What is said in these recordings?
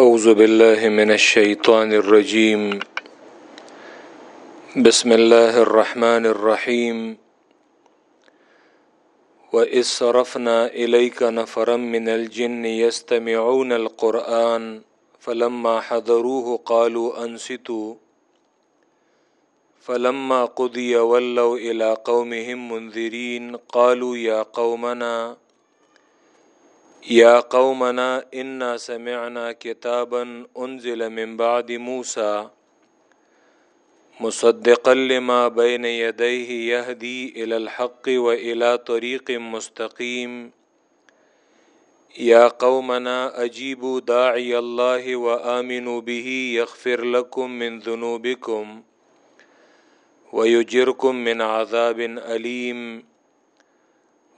أعوذ بالله من الشيطان الرجيم. بسم الله الرحمن الرحيم. وإذ صرفنا إليك نفرا من الجن يستمعون القرآن، فلما حضروه قالوا أنصتوا. فلما قضي ولوا إلى قومهم منذرين قالوا يا قومنا يا قومنا إنا سمعنا كتابا أنزل من بعد موسى مصدقا لما بين يديه يهدي إلى الحق وإلى طريق مستقيم يا قومنا أجيبوا داعي الله وآمنوا به يغفر لكم من ذنوبكم ويجركم من عذاب أليم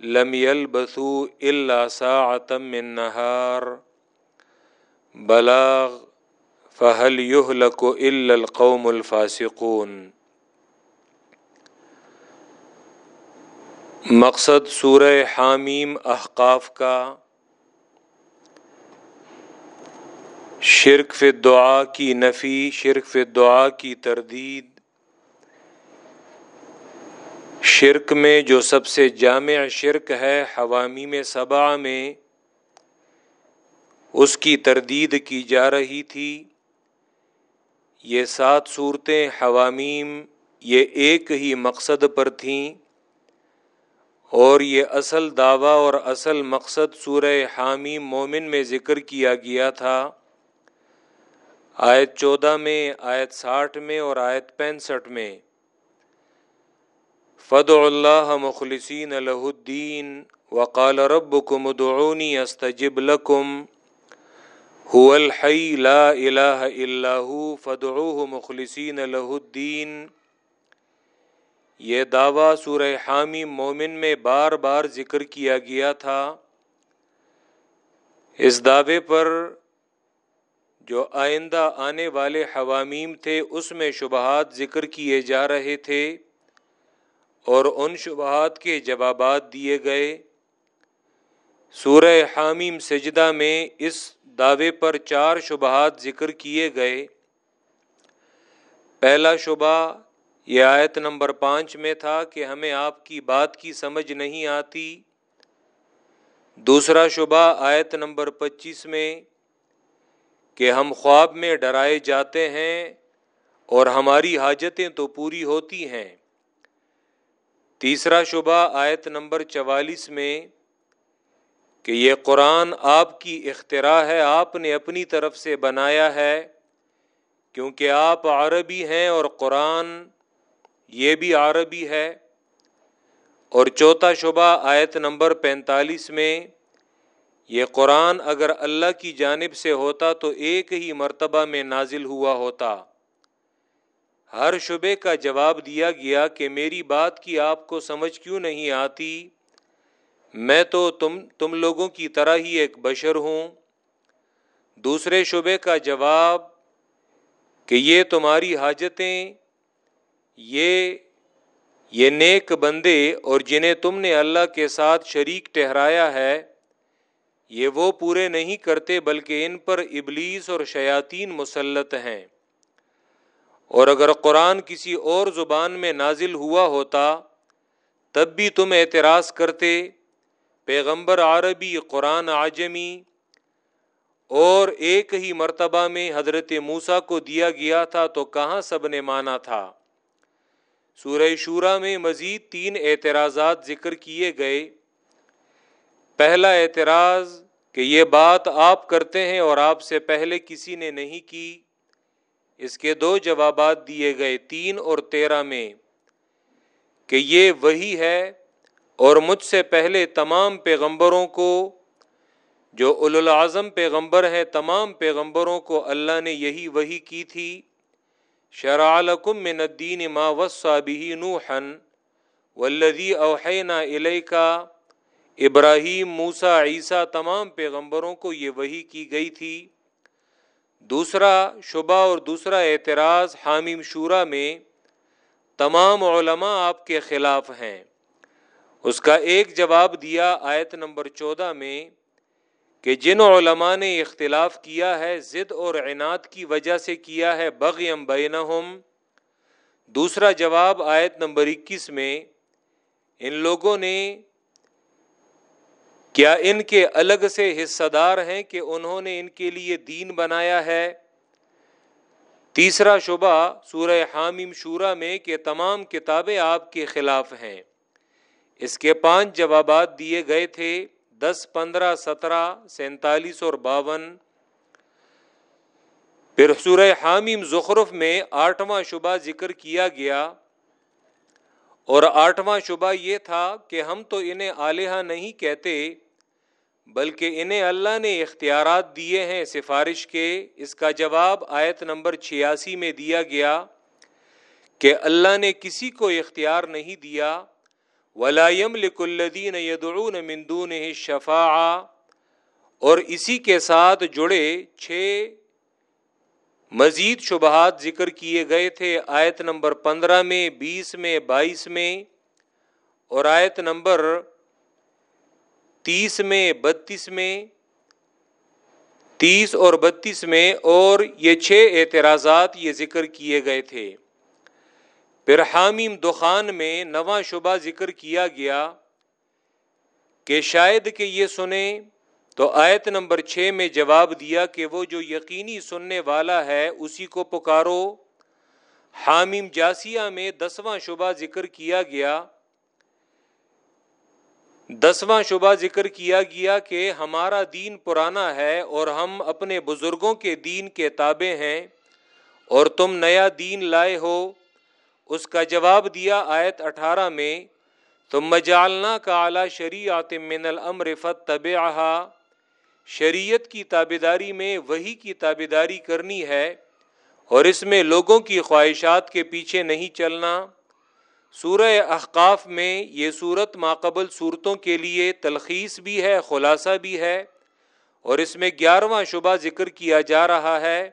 لم يلبثوا إلا ساعة من نهار بلاغ، فهل يهلك إلا القوم الفاسقون؟ مقصد سورہ حامیم احقاف کا شرک فی دعا کی نفی، شرک فی دعا کی تردید شرک میں جو سب سے جامع شرک ہے حوامی میں صبا میں اس کی تردید کی جا رہی تھی۔ یہ سات صورتیں حوامیم، یہ ایک ہی مقصد پر تھیں۔ اور یہ اصل دعویٰ اور اصل مقصد سورہ حامیم مومن میں ذکر کیا گیا تھا۔ آیت چودہ میں، آیت ساٹھ میں اور آیت پینسٹھ میں۔ فد اللہ مخلصین الہ الدین وقال رب کم دعونی استجب لکم هو الحی لا الہ الا هو فدعوه مخلصین الہ الدین یہ دعویٰ سورہ حامی مومن میں بار بار ذکر کیا گیا تھا۔ اس دعوے پر جو آئندہ آنے والے حوامیم تھے، اس میں شبہات ذکر کیے جا رہے تھے۔ اور ان شبہات کے جوابات دیے گئے۔ سورہ حامیم سجدہ میں اس دعوے پر چار شبہات ذکر کیے گئے۔ پہلا شبہ یہ آیت نمبر پانچ میں تھا کہ ہمیں آپ کی بات کی سمجھ نہیں آتی۔ دوسرا شبہ آیت نمبر پچیس میں کہ ہم خواب میں ڈرائے جاتے ہیں اور ہماری حاجتیں تو پوری ہوتی ہیں۔ تیسرا شبہ آیت نمبر چوالیس میں کہ یہ قرآن آپ کی اختراع ہے، آپ نے اپنی طرف سے بنایا ہے، کیونکہ آپ عربی ہیں اور قرآن یہ بھی عربی ہے۔ اور چوتھا شبہ آیت نمبر پینتالیس میں یہ قرآن اگر اللہ کی جانب سے ہوتا تو ایک ہی مرتبہ میں نازل ہوا ہوتا۔ ہر شبے کا جواب دیا گیا کہ میری بات کی آپ کو سمجھ کیوں نہیں آتی؟ میں تو تم تم لوگوں کی طرح ہی ایک بشر ہوں۔ دوسرے شبے کا جواب کہ یہ تمہاری حاجتیں، یہ یہ نیک بندے اور جنہیں تم نے اللہ کے ساتھ شریک ٹہرایا ہے، یہ وہ پورے نہیں کرتے بلکہ ان پر ابلیس اور شیاطین مسلط ہیں۔ اور اگر قرآن کسی اور زبان میں نازل ہوا ہوتا، تب بھی تم اعتراض کرتے، پیغمبر عربی قرآن عجمی، اور ایک ہی مرتبہ میں حضرت موسا کو دیا گیا تھا تو کہاں سب نے مانا تھا؟ سورہ شورا میں مزید تین اعتراضات ذکر کیے گئے۔ پہلا اعتراض کہ یہ بات آپ کرتے ہیں اور آپ سے پہلے کسی نے نہیں کی۔ اس کے دو جوابات دیے گئے، تین اور تیرہ میں، کہ یہ وہی ہے اور مجھ سے پہلے تمام پیغمبروں کو، جو العظم پیغمبر ہے تمام پیغمبروں کو اللہ نے یہی وہی کی تھی شرعلکم من الدین ما وصا به نوحا والذی اوحینا الیکا ابراہیم موسا عیسیٰ، تمام پیغمبروں کو یہ وہی کی گئی تھی۔ دوسرا شبہ اور دوسرا اعتراض حامیم شورا میں تمام علماء آپ کے خلاف ہیں۔ اس کا ایک جواب دیا آیت نمبر چودہ میں کہ جن علماء نے اختلاف کیا ہے، ضد اور عناد کی وجہ سے کیا ہے، بغیم بینہم۔ دوسرا جواب آیت نمبر اکیس میں ان لوگوں نے کیا ان کے الگ سے حصہ دار ہیں کہ انہوں نے ان کے لیے دین بنایا ہے؟ تیسرا شبہ سورہ حامیم شورا میں کہ تمام کتابیں آپ کے خلاف ہیں۔ اس کے پانچ جوابات دیے گئے تھے، دس، پندرہ، سترہ، سینتالیس اور باون۔ پھر سورہ حامیم زخرف میں آٹھواں شبہ ذکر کیا گیا۔ اور آٹھواں شبہ یہ تھا کہ ہم تو انہیں آلیہ نہیں کہتے بلکہ انہیں اللہ نے اختیارات دیے ہیں سفارش کے، اس کا جواب آیت نمبر چھیاسی میں دیا گیا کہ اللہ نے کسی کو اختیار نہیں دیا۔ ولام لکلدین یدعون مندون شفا اور اسی کے ساتھ جڑے چھ مزید شبہات ذکر کیے گئے تھے۔ آیت نمبر پندرہ میں، بیس میں، بائیس میں اور آیت نمبر تیس میں، بتیس میں، تیس اور بتیس میں اور یہ چھ اعتراضات یہ ذکر کیے گئے تھے۔ پھر حامیم دخان میں نواں شبہ ذکر کیا گیا کہ شاید کہ یہ سنیں تو آیت نمبر چھ میں جواب دیا کہ وہ جو یقینی سننے والا ہے اسی کو پکارو۔ حامیم جاسیہ میں دسواں شبہ ذکر کیا گیا دسواں شبہ ذکر کیا گیا کہ ہمارا دین پرانا ہے اور ہم اپنے بزرگوں کے دین کے تابع ہیں اور تم نیا دین لائے ہو۔ اس کا جواب دیا آیت اٹھارہ میں تم مجالنا کا اعلیٰ شریعت من الامر فت شریعت کی تابیداری میں وہی کی تابیداری کرنی ہے اور اس میں لوگوں کی خواہشات کے پیچھے نہیں چلنا۔ سورہ احقاف میں یہ صورت ماقبل صورتوں کے لیے تلخیص بھی ہے، خلاصہ بھی ہے۔ اور اس میں گیارہواں شبہ ذکر کیا جا رہا ہے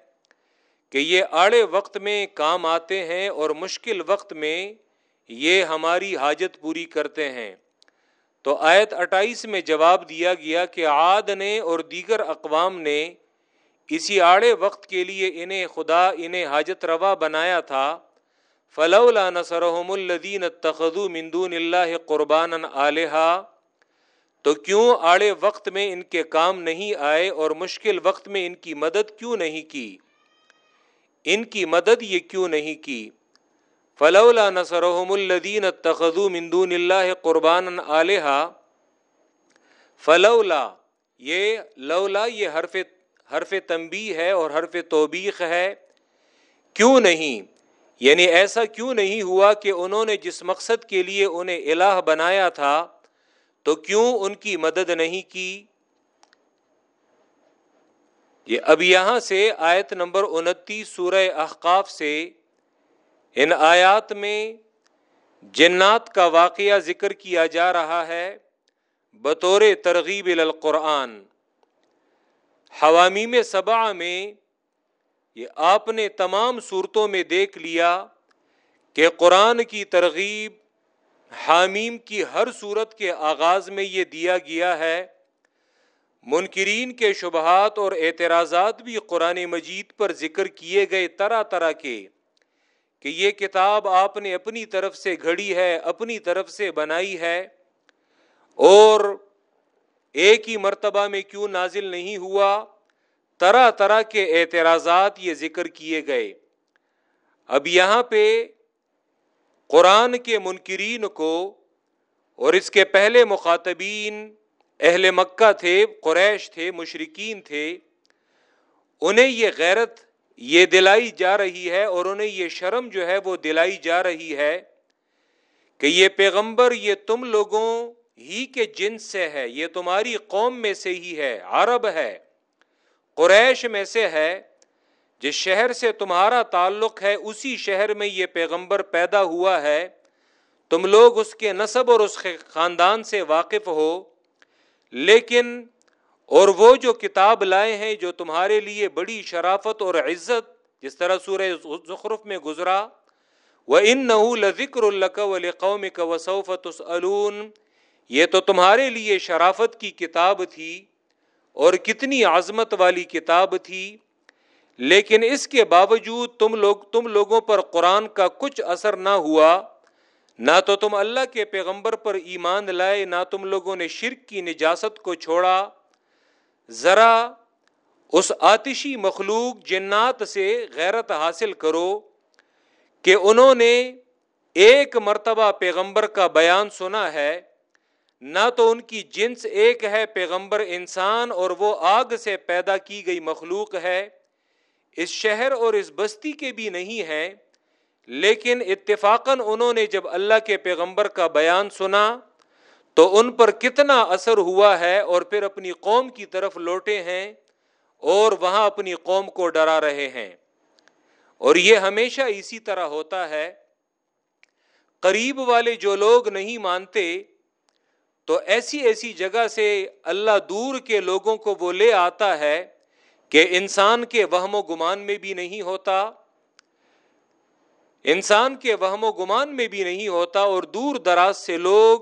کہ یہ آڑے وقت میں کام آتے ہیں اور مشکل وقت میں یہ ہماری حاجت پوری کرتے ہیں۔ تو آیت اٹھائیس میں جواب دیا گیا کہ عاد نے اور دیگر اقوام نے اسی آڑے وقت کے لیے انہیں خدا، انہیں حاجت روا بنایا تھا۔ فلولا نصرهم الذين اتخذوا من دون الله قربانا الها تو کیوں آڑے وقت میں ان کے کام نہیں آئے اور مشکل وقت میں ان کی مدد کیوں نہیں کی؟ ان کی مدد یہ کیوں نہیں کی؟ فلولا نصرهم الذين اتخذوا من دون الله قربانا الها فلولا، یہ لولا یہ حرف حرف تنبیہ ہے اور حرف توبیخ ہے، کیوں نہیں؟ یعنی ایسا کیوں نہیں ہوا کہ انہوں نے جس مقصد کے لیے انہیں الہ بنایا تھا، تو کیوں ان کی مدد نہیں کی؟ یہ اب یہاں سے آیت نمبر انتیس سورہ احقاف سے ان آیات میں جنات کا واقعہ ذکر کیا جا رہا ہے بطور ترغیب القرآن۔ حوامی میں سبا میں یہ آپ نے تمام صورتوں میں دیکھ لیا کہ قرآن کی ترغیب حامیم کی ہر صورت کے آغاز میں یہ دیا گیا ہے۔ منکرین کے شبہات اور اعتراضات بھی قرآن مجید پر ذکر کیے گئے طرح طرح کے کہ یہ کتاب آپ نے اپنی طرف سے گھڑی ہے، اپنی طرف سے بنائی ہے اور ایک ہی مرتبہ میں کیوں نازل نہیں ہوا؟ طرح طرح کے اعتراضات یہ ذکر کیے گئے۔ اب یہاں پہ قرآن کے منکرین کو اور اس کے پہلے مخاطبین اہل مکہ تھے، قریش تھے مشرقین تھے، انہیں یہ غیرت یہ دلائی جا رہی ہے اور انہیں یہ شرم جو ہے وہ دلائی جا رہی ہے کہ یہ پیغمبر یہ تم لوگوں ہی کے جنس سے ہے، یہ تمہاری قوم میں سے ہی ہے، عرب ہے۔ قریش میں سے ہے، جس شہر سے تمہارا تعلق ہے، اسی شہر میں یہ پیغمبر پیدا ہوا ہے۔ تم لوگ اس کے نصب اور اس کے خاندان سے واقف ہو۔ لیکن، اور وہ جو کتاب لائے ہیں، جو تمہارے لیے بڑی شرافت اور عزت، جس طرح سورہ زخرف میں گزرا وہ ان نہ ذکر اللہ قوم کا وصوفت یہ تو تمہارے لیے شرافت کی کتاب تھی۔ اور کتنی عظمت والی کتاب تھی۔ لیکن اس کے باوجود تم لوگ، تم لوگوں پر قرآن کا کچھ اثر نہ ہوا۔ نہ تو تم اللہ کے پیغمبر پر ایمان لائے، نہ تم لوگوں نے شرک کی نجاست کو چھوڑا۔ ذرا اس آتشی مخلوق جنات سے غیرت حاصل کرو کہ انہوں نے ایک مرتبہ پیغمبر کا بیان سنا ہے۔ نہ تو ان کی جنس ایک ہے پیغمبر انسان اور وہ آگ سے پیدا کی گئی مخلوق ہے۔ اس شہر اور اس بستی کے بھی نہیں ہے لیکن اتفاقاً انہوں نے جب اللہ کے پیغمبر کا بیان سنا تو ان پر کتنا اثر ہوا ہے اور پھر اپنی قوم کی طرف لوٹے ہیں اور وہاں اپنی قوم کو ڈرا رہے ہیں۔ اور یہ ہمیشہ اسی طرح ہوتا ہے۔ قریب والے جو لوگ نہیں مانتے تو ایسی ایسی جگہ سے اللہ دور کے لوگوں کو وہ لے آتا ہے کہ انسان کے وہم و گمان میں بھی نہیں ہوتا، انسان کے وہم و گمان میں بھی نہیں ہوتا اور دور دراز سے لوگ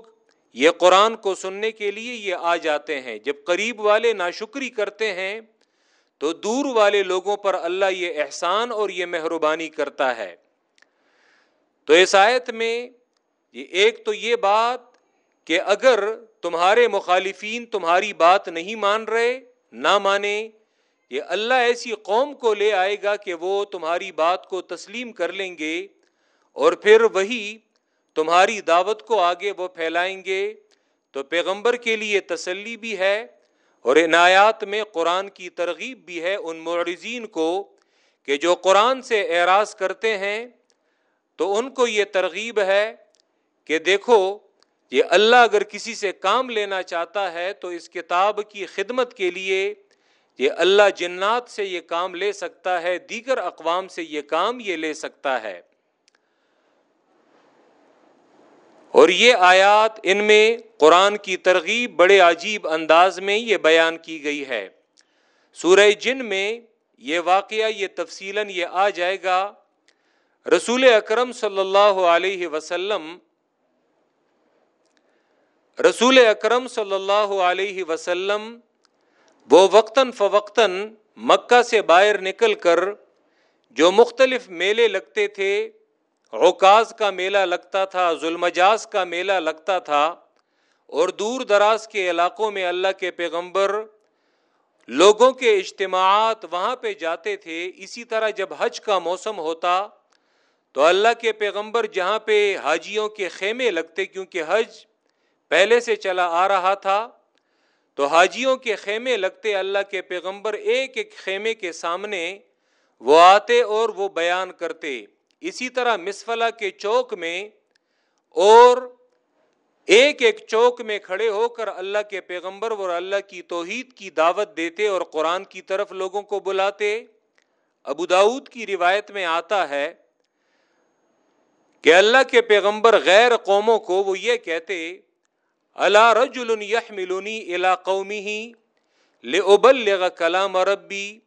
یہ قرآن کو سننے کے لیے یہ آ جاتے ہیں۔ جب قریب والے ناشکری کرتے ہیں تو دور والے لوگوں پر اللہ یہ احسان اور یہ مہربانی کرتا ہے۔ تو اس آیت میں یہ ایک تو یہ بات کہ اگر تمہارے مخالفین تمہاری بات نہیں مان رہے، نہ مانے، یہ اللہ ایسی قوم کو لے آئے گا کہ وہ تمہاری بات کو تسلیم کر لیں گے اور پھر وہی تمہاری دعوت کو آگے وہ پھیلائیں گے۔ تو پیغمبر کے لیے تسلی بھی ہے اور عنایات میں قرآن کی ترغیب بھی ہے ان معرضین کو کہ جو قرآن سے اعراض کرتے ہیں تو ان کو یہ ترغیب ہے کہ دیکھو یہ اللہ اگر کسی سے کام لینا چاہتا ہے تو اس کتاب کی خدمت کے لیے یہ اللہ جنات سے یہ کام لے سکتا ہے، دیگر اقوام سے یہ کام یہ لے سکتا ہے۔ اور یہ آیات ان میں قرآن کی ترغیب بڑے عجیب انداز میں یہ بیان کی گئی ہے۔ سورہ جن میں یہ واقعہ، یہ تفصیل یہ آ جائے گا۔ رسول اکرم صلی اللہ علیہ وسلم رسول اکرم صلی اللہ علیہ وسلم وہ وقتاً فوقتاً مکہ سے باہر نکل کر جو مختلف میلے لگتے تھے، عکاز کا میلہ لگتا تھا ظلمجاز کا میلہ لگتا تھا اور دور دراز کے علاقوں میں اللہ کے پیغمبر لوگوں کے اجتماعات وہاں پہ جاتے تھے۔ اسی طرح جب حج کا موسم ہوتا تو اللہ کے پیغمبر جہاں پہ حاجیوں کے خیمے لگتے، کیونکہ حج پہلے سے چلا آ رہا تھا، تو حاجیوں کے خیمے لگتے اللہ کے پیغمبر ایک ایک خیمے کے سامنے وہ آتے اور وہ بیان کرتے۔ اسی طرح مسفلا کے چوک میں اور ایک ایک چوک میں کھڑے ہو کر اللہ کے پیغمبر اور اللہ کی توحید کی دعوت دیتے اور قرآن کی طرف لوگوں کو بلاتے۔ ابو داود کی روایت میں آتا ہے کہ اللہ کے پیغمبر غیر قوموں کو وہ یہ کہتے اللہ رجل یحملنی الى قومی لأبلغ کلام ربی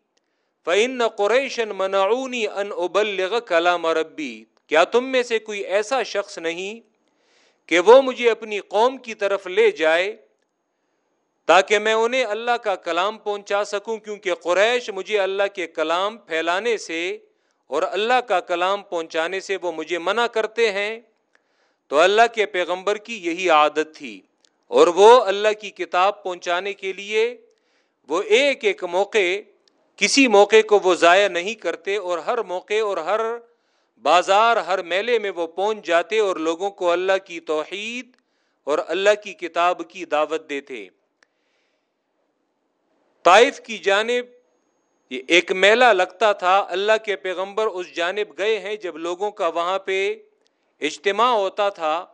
فعن قریشن منعونی ان ابلغ کلام ربی کیا تم میں سے کوئی ایسا شخص نہیں کہ وہ مجھے اپنی قوم کی طرف لے جائے تاکہ میں انہیں اللہ کا کلام پہنچا سکوں؟ کیونکہ قریش مجھے اللہ کے کلام پھیلانے سے اور اللہ کا کلام پہنچانے سے وہ مجھے منع کرتے ہیں۔ تو اللہ کے پیغمبر کی یہی عادت تھی۔ اور وہ اللہ کی کتاب پہنچانے کے لیے وہ ایک ایک موقع، کسی موقع کو وہ ضائع نہیں کرتے اور ہر موقع اور ہر بازار، ہر میلے میں وہ پہنچ جاتے اور لوگوں کو اللہ کی توحید اور اللہ کی کتاب کی دعوت دیتے۔ طائف کی جانب یہ ایک میلہ لگتا تھا، اللہ کے پیغمبر اس جانب گئے ہیں جب لوگوں کا وہاں پہ اجتماع ہوتا تھا۔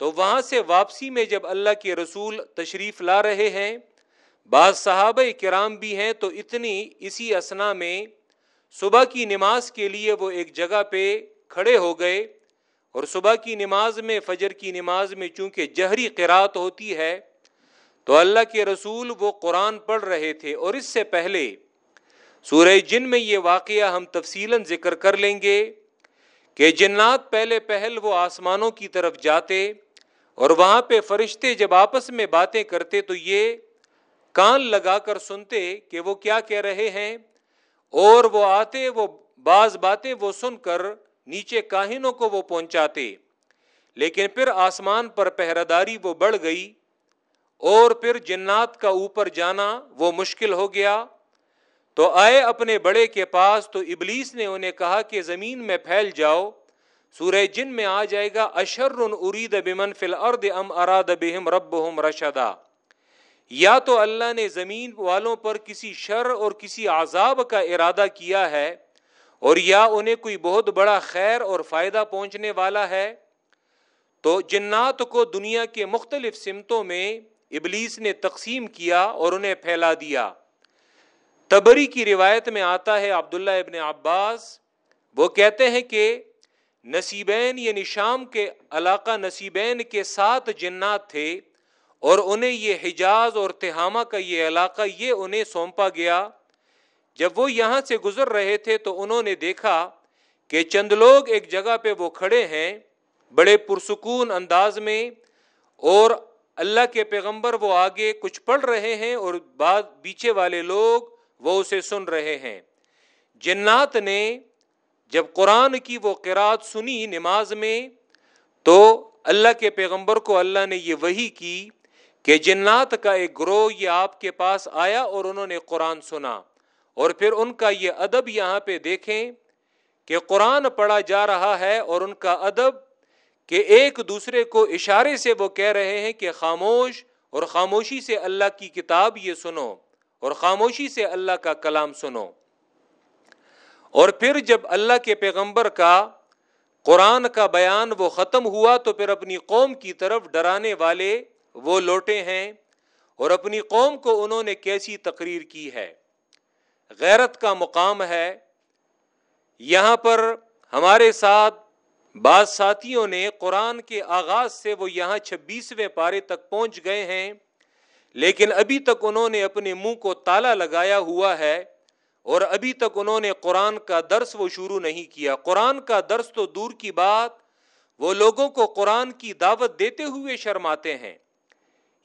تو وہاں سے واپسی میں جب اللہ کے رسول تشریف لا رہے ہیں، بعض صحابہ کرام بھی ہیں، تو اتنی اسی اسنا میں صبح کی نماز کے لیے وہ ایک جگہ پہ کھڑے ہو گئے۔ اور صبح کی نماز میں، فجر کی نماز میں چونکہ جہری قرات ہوتی ہے، تو اللہ کے رسول وہ قرآن پڑھ رہے تھے۔ اور اس سے پہلے سورہ جن میں یہ واقعہ ہم تفصیل ذکر کر لیں گے کہ جنات پہلے پہل وہ آسمانوں کی طرف جاتے اور وہاں پہ فرشتے جب آپس میں باتیں کرتے تو یہ کان لگا کر سنتے کہ وہ کیا کہہ رہے ہیں اور وہ آتے، وہ بعض باتیں وہ سن کر نیچے کاہنوں کو وہ پہنچاتے۔ لیکن پھر آسمان پر پہراداری وہ بڑھ گئی اور پھر جنات کا اوپر جانا وہ مشکل ہو گیا۔ تو آئے اپنے بڑے کے پاس تو ابلیس نے انہیں کہا کہ زمین میں پھیل جاؤ۔ سورہ جن میں آ جائے گا، اشر ارید بمن فل ارد ام اراد بہم رب رشدا یا تو اللہ نے زمین والوں پر کسی شر اور کسی عذاب کا ارادہ کیا ہے، اور یا انہیں کوئی بہت بڑا خیر اور فائدہ پہنچنے والا ہے؟ تو جنات کو دنیا کے مختلف سمتوں میں ابلیس نے تقسیم کیا اور انہیں پھیلا دیا۔ تبری کی روایت میں آتا ہے عبداللہ ابن عباس، وہ کہتے ہیں کہ نصیبین یعنی شام کے علاقہ نصیبین کے سات جنات تھے اور انہیں یہ حجاز اور تہامہ کا یہ علاقہ یہ انہیں سونپا گیا۔ جب وہ یہاں سے گزر رہے تھے تو انہوں نے دیکھا کہ چند لوگ ایک جگہ پہ وہ کھڑے ہیں بڑے پرسکون انداز میں اور اللہ کے پیغمبر وہ آگے کچھ پڑھ رہے ہیں اور بعد پیچھے والے لوگ وہ اسے سن رہے ہیں۔ جنات نے جب قرآن کی وہ قرآت سنی نماز میں، تو اللہ کے پیغمبر کو اللہ نے یہ وہی کی کہ جنات کا ایک گروہ یہ آپ کے پاس آیا اور انہوں نے قرآن سنا۔ اور پھر ان کا یہ ادب یہاں پہ دیکھیں کہ قرآن پڑھا جا رہا ہے اور ان کا ادب کہ ایک دوسرے کو اشارے سے وہ کہہ رہے ہیں کہ خاموش اور خاموشی سے اللہ کی کتاب یہ سنو اور خاموشی سے اللہ کا کلام سنو۔ اور پھر جب اللہ کے پیغمبر کا قرآن کا بیان وہ ختم ہوا تو پھر اپنی قوم کی طرف ڈرانے والے وہ لوٹے ہیں اور اپنی قوم کو انہوں نے کیسی تقریر کی ہے؟ غیرت کا مقام ہے۔ یہاں پر ہمارے ساتھ بعض ساتھیوں نے قرآن کے آغاز سے وہ یہاں چھبیسویں پارے تک پہنچ گئے ہیں، لیکن ابھی تک انہوں نے اپنے منہ کو تالا لگایا ہوا ہے۔ اور ابھی تک انہوں نے قرآن کا درس وہ شروع نہیں کیا۔ قرآن کا درس تو دور کی بات، وہ لوگوں کو قرآن کی دعوت دیتے ہوئے شرماتے ہیں۔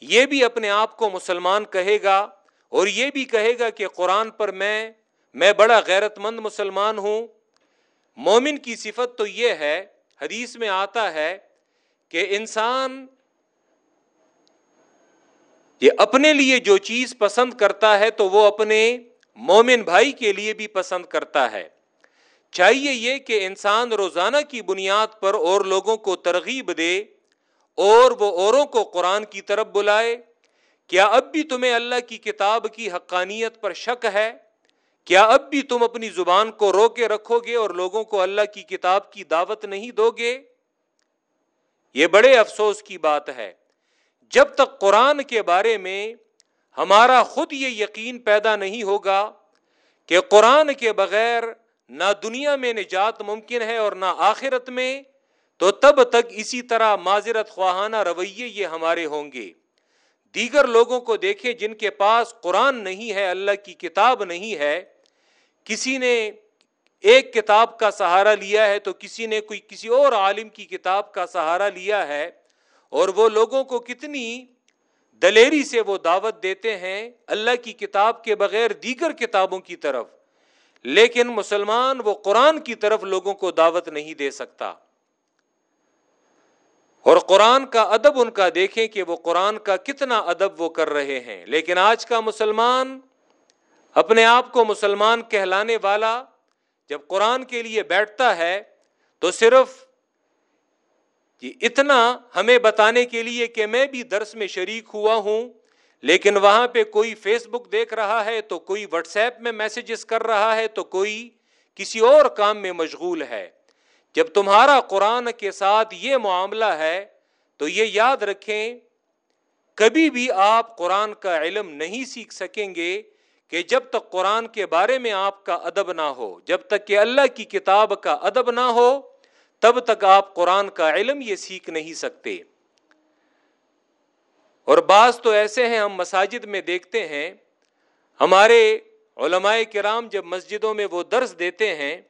یہ بھی اپنے آپ کو مسلمان کہے گا اور یہ بھی کہے گا کہ قرآن پر میں میں بڑا غیرت مند مسلمان ہوں۔ مومن کی صفت تو یہ ہے، حدیث میں آتا ہے کہ انسان یہ اپنے لیے جو چیز پسند کرتا ہے تو وہ اپنے مومن بھائی کے لیے بھی پسند کرتا ہے۔ چاہیے یہ کہ انسان روزانہ کی بنیاد پر اور لوگوں کو ترغیب دے اور وہ اوروں کو قرآن کی طرف بلائے۔ کیا اب بھی تمہیں اللہ کی کتاب کی حقانیت پر شک ہے؟ کیا اب بھی تم اپنی زبان کو رو کے رکھو گے اور لوگوں کو اللہ کی کتاب کی دعوت نہیں دو گے؟ یہ بڑے افسوس کی بات ہے۔ جب تک قرآن کے بارے میں ہمارا خود یہ یقین پیدا نہیں ہوگا کہ قرآن کے بغیر نہ دنیا میں نجات ممکن ہے اور نہ آخرت میں، تو تب تک اسی طرح معذرت خواہانہ رویے یہ ہمارے ہوں گے۔ دیگر لوگوں کو دیکھیں جن کے پاس قرآن نہیں ہے، اللہ کی کتاب نہیں ہے، کسی نے ایک کتاب کا سہارا لیا ہے تو کسی نے کوئی کسی اور عالم کی کتاب کا سہارا لیا ہے اور وہ لوگوں کو کتنی دلیری سے وہ دعوت دیتے ہیں اللہ کی کتاب کے بغیر دیگر کتابوں کی طرف۔ لیکن مسلمان وہ قرآن کی طرف لوگوں کو دعوت نہیں دے سکتا۔ اور قرآن کا ادب ان کا دیکھیں کہ وہ قرآن کا کتنا ادب وہ کر رہے ہیں۔ لیکن آج کا مسلمان اپنے آپ کو مسلمان کہلانے والا جب قرآن کے لیے بیٹھتا ہے تو صرف جی اتنا ہمیں بتانے کے لیے کہ میں بھی درس میں شریک ہوا ہوں، لیکن وہاں پہ کوئی فیس بک دیکھ رہا ہے تو کوئی واٹس ایپ میں میسیجز کر رہا ہے تو کوئی کسی اور کام میں مشغول ہے۔ جب تمہارا قرآن کے ساتھ یہ معاملہ ہے تو یہ یاد رکھیں، کبھی بھی آپ قرآن کا علم نہیں سیکھ سکیں گے کہ جب تک قرآن کے بارے میں آپ کا ادب نہ ہو، جب تک کہ اللہ کی کتاب کا ادب نہ ہو تب تک آپ قرآن کا علم یہ سیکھ نہیں سکتے۔ اور بعض تو ایسے ہیں ہم مساجد میں دیکھتے ہیں، ہمارے علماء کرام جب مسجدوں میں وہ درس دیتے ہیں،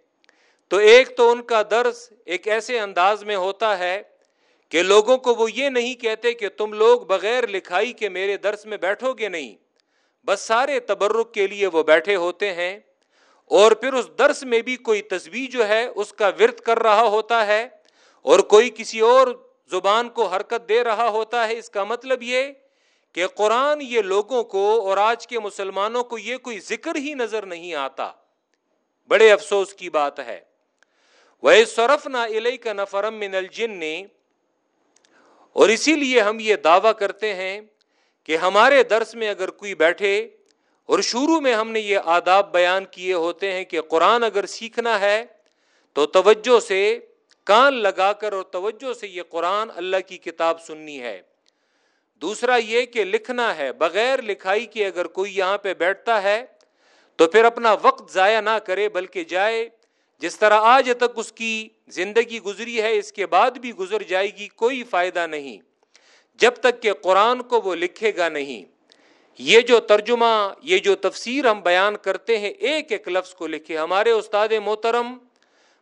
تو ایک تو ان کا درس ایک ایسے انداز میں ہوتا ہے کہ لوگوں کو وہ یہ نہیں کہتے کہ تم لوگ بغیر لکھائی کے میرے درس میں بیٹھو گے نہیں، بس سارے تبرک کے لیے وہ بیٹھے ہوتے ہیں۔ اور پھر اس درس میں بھی کوئی تصویر جو ہے، اس کا ورت کر رہا ہوتا ہے اور کوئی کسی اور زبان کو حرکت دے رہا ہوتا ہے، اس کا مطلب یہ کہ قرآن یہ لوگوں کو اور آج کے مسلمانوں کو یہ کوئی ذکر ہی نظر نہیں آتا۔ بڑے افسوس کی بات ہے۔ وہ سرف نہ علیہ کا نفرم من الجن نے اور اسی لیے ہم یہ دعویٰ کرتے ہیں کہ ہمارے درس میں اگر کوئی بیٹھے اور شروع میں ہم نے یہ آداب بیان کیے ہوتے ہیں کہ قرآن اگر سیکھنا ہے تو توجہ سے کان لگا کر اور توجہ سے یہ قرآن اللہ کی کتاب سننی ہے۔ دوسرا یہ کہ لکھنا ہے، بغیر لکھائی کے اگر کوئی یہاں پہ بیٹھتا ہے تو پھر اپنا وقت ضائع نہ کرے، بلکہ جائے۔ جس طرح آج تک اس کی زندگی گزری ہے، اس کے بعد بھی گزر جائے گی، کوئی فائدہ نہیں۔ جب تک کہ قرآن کو وہ لکھے گا نہیں۔ یہ جو ترجمہ، یہ جو تفسیر ہم بیان کرتے ہیں، ایک ایک لفظ کو لکھے۔ ہمارے استاد محترم،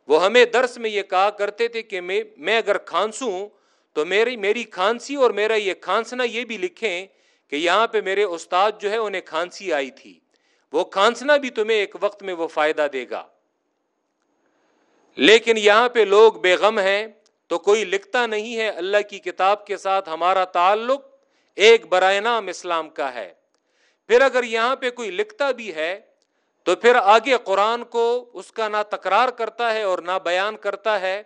وہ ہمیں درس میں یہ کہا کرتے تھے کہ میں میں اگر کھانسوں تو میری میری کھانسی اور میرا یہ کھانسنا یہ بھی لکھیں کہ یہاں پہ میرے استاد جو ہے انہیں کھانسی آئی تھی۔ وہ کھانسنا بھی تمہیں ایک وقت میں وہ فائدہ دے گا۔ لیکن یہاں پہ لوگ بے غم ہیں، تو کوئی لکھتا نہیں ہے۔ اللہ کی کتاب کے ساتھ ہمارا تعلق ایک برائے نام اسلام کا ہے۔ پھر اگر یہاں پہ کوئی لکھتا بھی ہے، تو پھر آگے قرآن کو اس کا نہ تکرار کرتا ہے اور نہ بیان کرتا ہے۔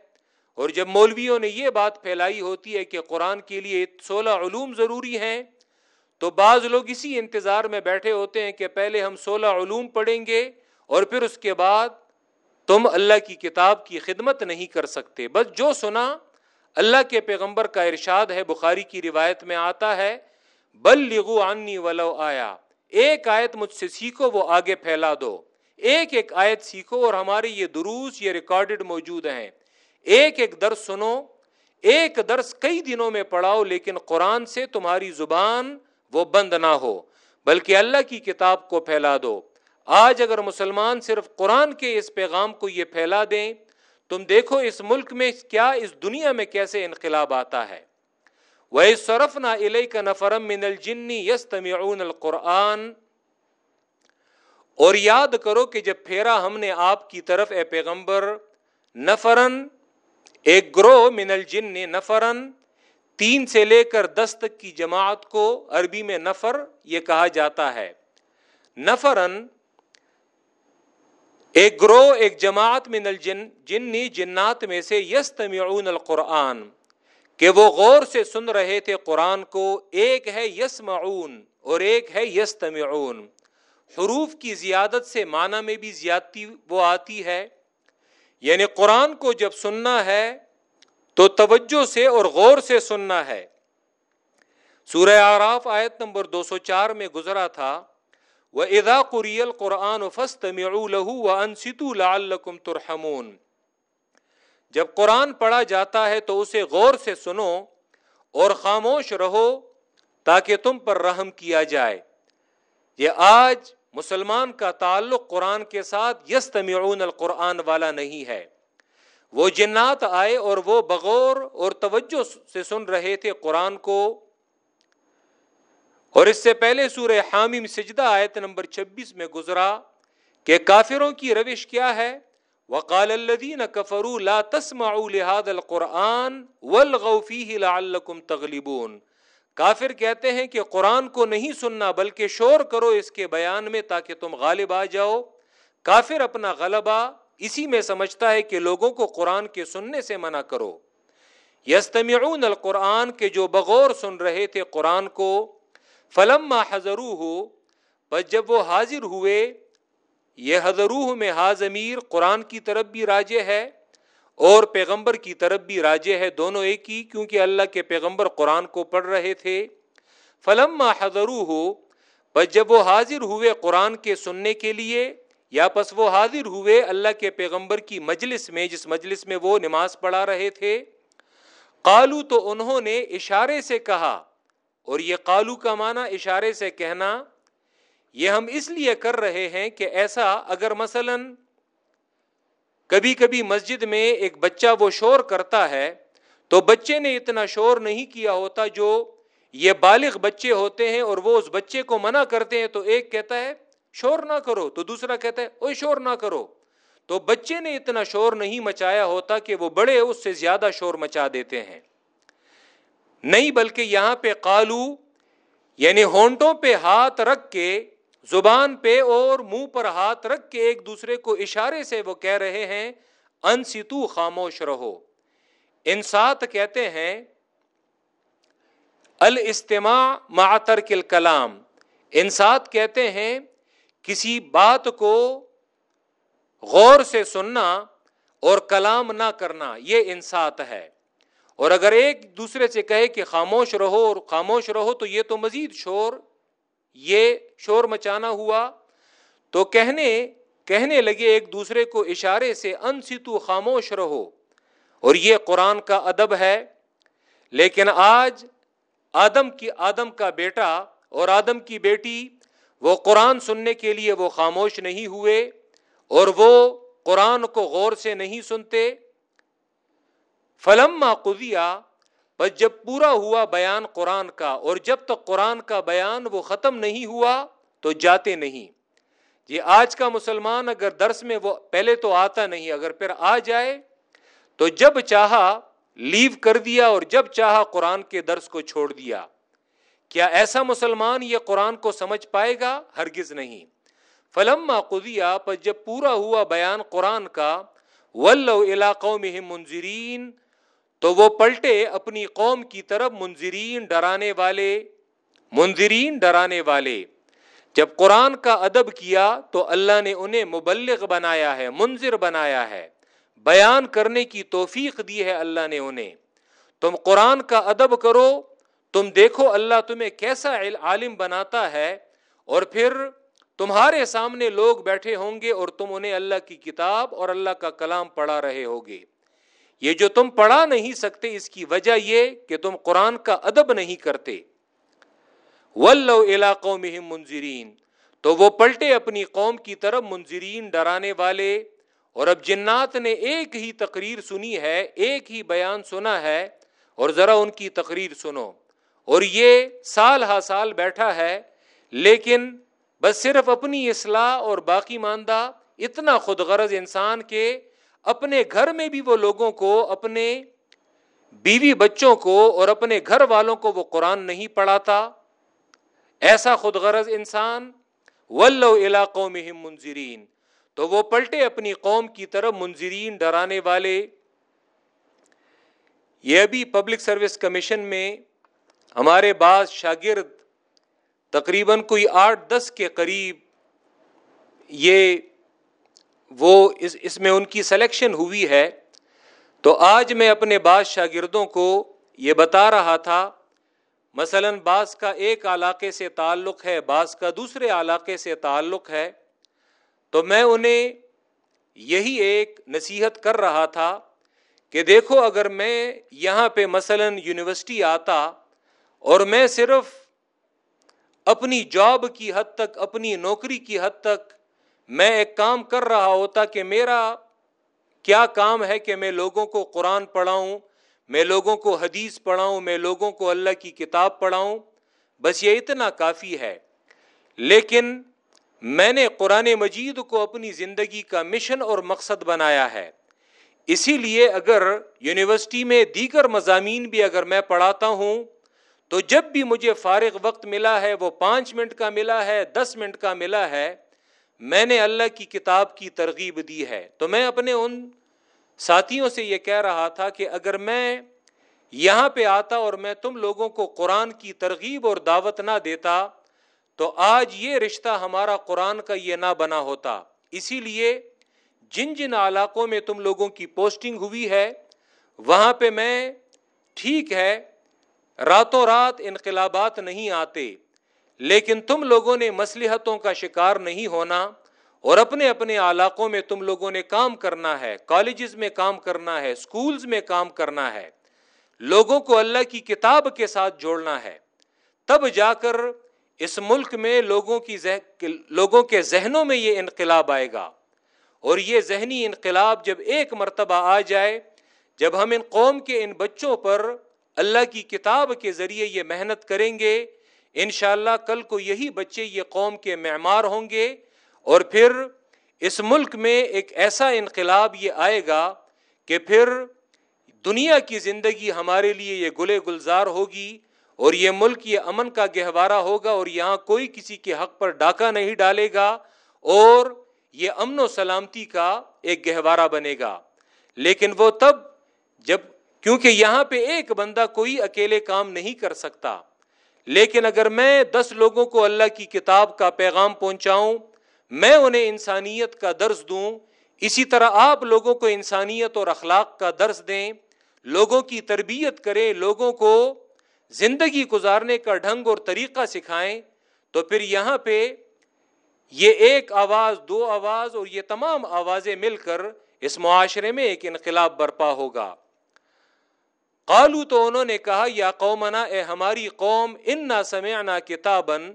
اور جب مولویوں نے یہ بات پھیلائی ہوتی ہے کہ قرآن کے لیے سولہ علوم ضروری ہیں، تو بعض لوگ اسی انتظار میں بیٹھے ہوتے ہیں کہ پہلے ہم سولہ علوم پڑھیں گے اور پھر اس کے بعد تم اللہ کی کتاب کی خدمت نہیں کر سکتے۔ بس جو سنا، اللہ کے پیغمبر کا ارشاد ہے، بخاری کی روایت میں آتا ہے بل لگو انی ولو آیا۔ ایک آیت مجھ سے سیکھو، وہ آگے پھیلا دو۔ ایک ایک آیت سیکھو اور ہمارے یہ دروس، یہ ریکارڈڈ موجود ہیں۔ ایک ایک درس سنو، ایک درس کئی دنوں میں پڑھاؤ، لیکن قرآن سے تمہاری زبان وہ بند نہ ہو، بلکہ اللہ کی کتاب کو پھیلا دو۔ آج اگر مسلمان صرف قرآن کے اس پیغام کو یہ پھیلا دیں، تم دیکھو اس ملک میں کیا، اس دنیا میں کیسے انقلاب آتا ہے۔ وہ نہ علیہ کا نفرم من الجنی یس تمیعون القرآن۔ اور یاد کرو کہ جب پھیرا ہم نے آپ کی طرف، اے پیغمبر نفرن ایک گروہ من الجن نفرن تین سے لے کر دس تک کی جماعت کو عربی میں نفر یہ کہا جاتا ہے۔ نفرن ایک گروہ، ایک جماعت من الجن، جنی، جنات میں سے یس تمیعون القرآن۔ کہ وہ غور سے سن رہے تھے قرآن کو، ایک ہے یس معون اور ایک ہے یستمعون۔ حروف کی زیادت سے معنی میں بھی زیادتی وہ آتی ہے۔ یعنی قرآن کو جب سننا ہے تو توجہ سے اور غور سے سننا ہے۔ سورہ آراف آیت نمبر دو سو چار میں گزرا تھا۔ وہ ادا قریل قرآن و فسط لہو و انست لعلکم ترحمون۔ جب قرآن پڑھا جاتا ہے تو اسے غور سے سنو اور خاموش رہو تاکہ تم پر رحم کیا جائے۔ یہ آج مسلمان کا تعلق قرآن کے ساتھ یس القرآن والا نہیں ہے۔ وہ جنات آئے اور وہ بغور اور توجہ سے سن رہے تھے قرآن کو۔ اور اس سے پہلے سورہ حامیم سجدہ آیت نمبر چھبیس میں گزرا کہ کافروں کی روش کیا ہے؟ وقال الذين كفروا لا تسمعوا لهذا القرآن والغوا فيه لعلكم تغلبون۔ کافر کہتے ہیں کہ قرآن کو نہیں سننا بلکہ شور کرو اس کے بیان میں تاکہ تم غالب آ جاؤ۔ کافر اپنا غلبہ اسی میں سمجھتا ہے کہ لوگوں کو قرآن کے سننے سے منع کرو۔ یستمعون القرآن کے جو بغور سن رہے تھے قرآن کو فلم حضرو ہو بس جب وہ حاضر ہوئے یہ حضروح میں حاضمیر قرآن کی طرف بھی راجے ہے اور پیغمبر کی طرف بھی راجے ہے، دونوں ایک ہی، کیونکہ اللہ کے پیغمبر قرآن کو پڑھ رہے تھے۔ فلم حضرو ہو بس جب وہ حاضر ہوئے قرآن کے سننے کے لیے، یا پس وہ حاضر ہوئے اللہ کے پیغمبر کی مجلس میں، جس مجلس میں وہ نماز پڑھا رہے تھے، قالو تو انہوں نے اشارے سے کہا، اور یہ قالو کا معنی اشارے سے کہنا یہ ہم اس لیے کر رہے ہیں کہ ایسا اگر مثلا کبھی کبھی مسجد میں ایک بچہ وہ شور کرتا ہے، تو بچے نے اتنا شور نہیں کیا ہوتا جو یہ بالغ بچے ہوتے ہیں اور وہ اس بچے کو منع کرتے ہیں، تو ایک کہتا ہے، شور نہ کرو۔ تو دوسرا کہتا ہے اوے شور نہ کرو۔ تو بچے نے اتنا شور نہیں مچایا ہوتا کہ وہ بڑے اس سے زیادہ شور مچا دیتے ہیں۔ نہیں، بلکہ یہاں پہ قالو یعنی ہونٹوں پہ ہاتھ رکھ کے زبان پہ اور منہ پر ہاتھ رکھ کے ایک دوسرے کو اشارے سے وہ کہہ رہے ہیں ان ستو خاموش رہو۔ انسات کہتے ہیں، الاستماع معتر کل کلام انسات کہتے ہیں، کسی بات کو غور سے سننا اور کلام نہ کرنا، یہ انسات ہے۔ اور اگر ایک دوسرے سے کہے کہ خاموش رہو اور خاموش رہو تو یہ تو مزید شور، یہ شور مچانا ہوا تو کہنے کہنے لگے ایک دوسرے کو اشارے سے ان ستو خاموش رہو۔ اور یہ قرآن کا ادب ہے۔ لیکن آج آدم کی، آدم کا بیٹا اور آدم کی بیٹی وہ قرآن سننے کے لیے وہ خاموش نہیں ہوئے اور وہ قرآن کو غور سے نہیں سنتے۔ فلم قدیا بس جب پورا ہوا بیان قرآن کا، اور جب تک قرآن کا بیان وہ ختم نہیں ہوا تو جاتے نہیں۔ یہ آج کا مسلمان اگر درس میں وہ پہلے تو آتا نہیں، اگر پھر آ جائے تو جب چاہا لیو کر دیا اور جب چاہا قرآن کے درس کو چھوڑ دیا۔ کیا ایسا مسلمان یہ قرآن کو سمجھ پائے گا؟ ہرگز نہیں۔ فلم قدیا پر جب پورا ہوا بیان قرآن کا ولو علاقوں میں منظرین تو وہ پلٹے اپنی قوم کی طرف منظرین ڈرانے والے منظرین ڈرانے والے۔ جب قرآن کا ادب کیا تو اللہ نے انہیں مبلغ بنایا ہے منظر بنایا ہے۔ بیان کرنے کی توفیق دی ہے اللہ نے انہیں۔ تم قرآن کا ادب کرو، تم دیکھو اللہ تمہیں کیسا عالم بناتا ہے۔ اور پھر تمہارے سامنے لوگ بیٹھے ہوں گے اور تم انہیں اللہ کی کتاب اور اللہ کا کلام پڑھا رہے ہوگے۔ یہ جو تم پڑھا نہیں سکتے اس کی وجہ یہ کہ تم قرآن کا ادب نہیں کرتے۔ ولو علاقوں میں منظرین تو وہ پلٹے اپنی قوم کی طرف منظرین ڈرانے والے۔ اور اب جنات نے ایک ہی تقریر سنی ہے، ایک ہی بیان سنا ہے۔ اور ذرا ان کی تقریر سنو۔ اور یہ سال ہا سال بیٹھا ہے، لیکن بس صرف اپنی اصلاح اور باقی ماندہ اتنا خود غرض انسان کے اپنے گھر میں بھی وہ لوگوں کو، اپنے بیوی بچوں کو اور اپنے گھر والوں کو وہ قرآن نہیں پڑھاتا۔ ایسا خود غرض انسان، ولو علاقوں میں منظرین تو وہ پلٹے اپنی قوم کی طرف منظرین ڈرانے والے۔ یہ ابھی پبلک سروس کمیشن میں ہمارے بعض شاگرد تقریباً کوئی آٹھ دس کے قریب یہ وہ اس اس میں ان کی سلیکشن ہوئی ہے۔ تو آج میں اپنے بعض شاگردوں کو یہ بتا رہا تھا، مثلا بعض کا ایک علاقے سے تعلق ہے، بعض کا دوسرے علاقے سے تعلق ہے۔ تو میں انہیں یہی ایک نصیحت کر رہا تھا کہ دیکھو، اگر میں یہاں پہ مثلا یونیورسٹی آتا اور میں صرف اپنی جاب کی حد تک، اپنی نوکری کی حد تک میں ایک کام کر رہا ہوتا کہ میرا کیا کام ہے کہ میں لوگوں کو قرآن پڑھاؤں، میں لوگوں کو حدیث پڑھاؤں، میں لوگوں کو اللہ کی کتاب پڑھاؤں، بس یہ اتنا کافی ہے۔ لیکن میں نے قرآن مجید کو اپنی زندگی کا مشن اور مقصد بنایا ہے۔ اسی لیے اگر یونیورسٹی میں دیگر مضامین بھی اگر میں پڑھاتا ہوں، تو جب بھی مجھے فارغ وقت ملا ہے، وہ پانچ منٹ کا ملا ہے، دس منٹ کا ملا ہے میں نے اللہ کی کتاب کی ترغیب دی ہے۔ تو میں اپنے ان ساتھیوں سے یہ کہہ رہا تھا کہ اگر میں یہاں پہ آتا اور میں تم لوگوں کو قرآن کی ترغیب اور دعوت نہ دیتا، تو آج یہ رشتہ ہمارا قرآن کا یہ نہ بنا ہوتا۔ اسی لیے جن جن علاقوں میں تم لوگوں کی پوسٹنگ ہوئی ہے، وہاں پہ میں ٹھیک ہے، راتوں رات انقلابات نہیں آتے۔ لیکن تم لوگوں نے مسلحتوں کا شکار نہیں ہونا اور اپنے اپنے علاقوں میں تم لوگوں نے کام کرنا ہے، کالجز میں کام کرنا ہے اسکولز میں کام کرنا ہے۔ لوگوں کو اللہ کی کتاب کے ساتھ جوڑنا ہے۔ تب جا کر اس ملک میں لوگوں کی لوگوں کے ذہنوں میں یہ انقلاب آئے گا۔ اور یہ ذہنی انقلاب جب ایک مرتبہ آ جائے، جب ہم ان قوم کے ان بچوں پر اللہ کی کتاب کے ذریعے یہ محنت کریں گے انشاءاللہ کل کو یہی بچے، یہ قوم کے معمار ہوں گے اور پھر اس ملک میں ایک ایسا انقلاب یہ آئے گا کہ پھر دنیا کی زندگی ہمارے لیے یہ گلے گلزار ہوگی اور یہ ملک یہ امن کا گہوارہ ہوگا اور یہاں کوئی کسی کے حق پر ڈاکہ نہیں ڈالے گا اور یہ امن و سلامتی کا ایک گہوارہ بنے گا۔ لیکن وہ تب جب، کیونکہ یہاں پہ ایک بندہ کوئی اکیلے کام نہیں کر سکتا۔ لیکن اگر میں دس لوگوں کو اللہ کی کتاب کا پیغام پہنچاؤں، میں انہیں انسانیت کا درس دوں، اسی طرح آپ لوگوں کو انسانیت اور اخلاق کا درس دیں، لوگوں کی تربیت کریں، لوگوں کو زندگی گزارنے کا ڈھنگ اور طریقہ سکھائیں، تو پھر یہاں پہ یہ ایک آواز، دو آواز اور یہ تمام آوازیں مل کر اس معاشرے میں ایک انقلاب برپا ہوگا۔ قالو تو انہوں نے کہا، یا قومنا، اے ہماری قوم ان نہ سمعنا کتابن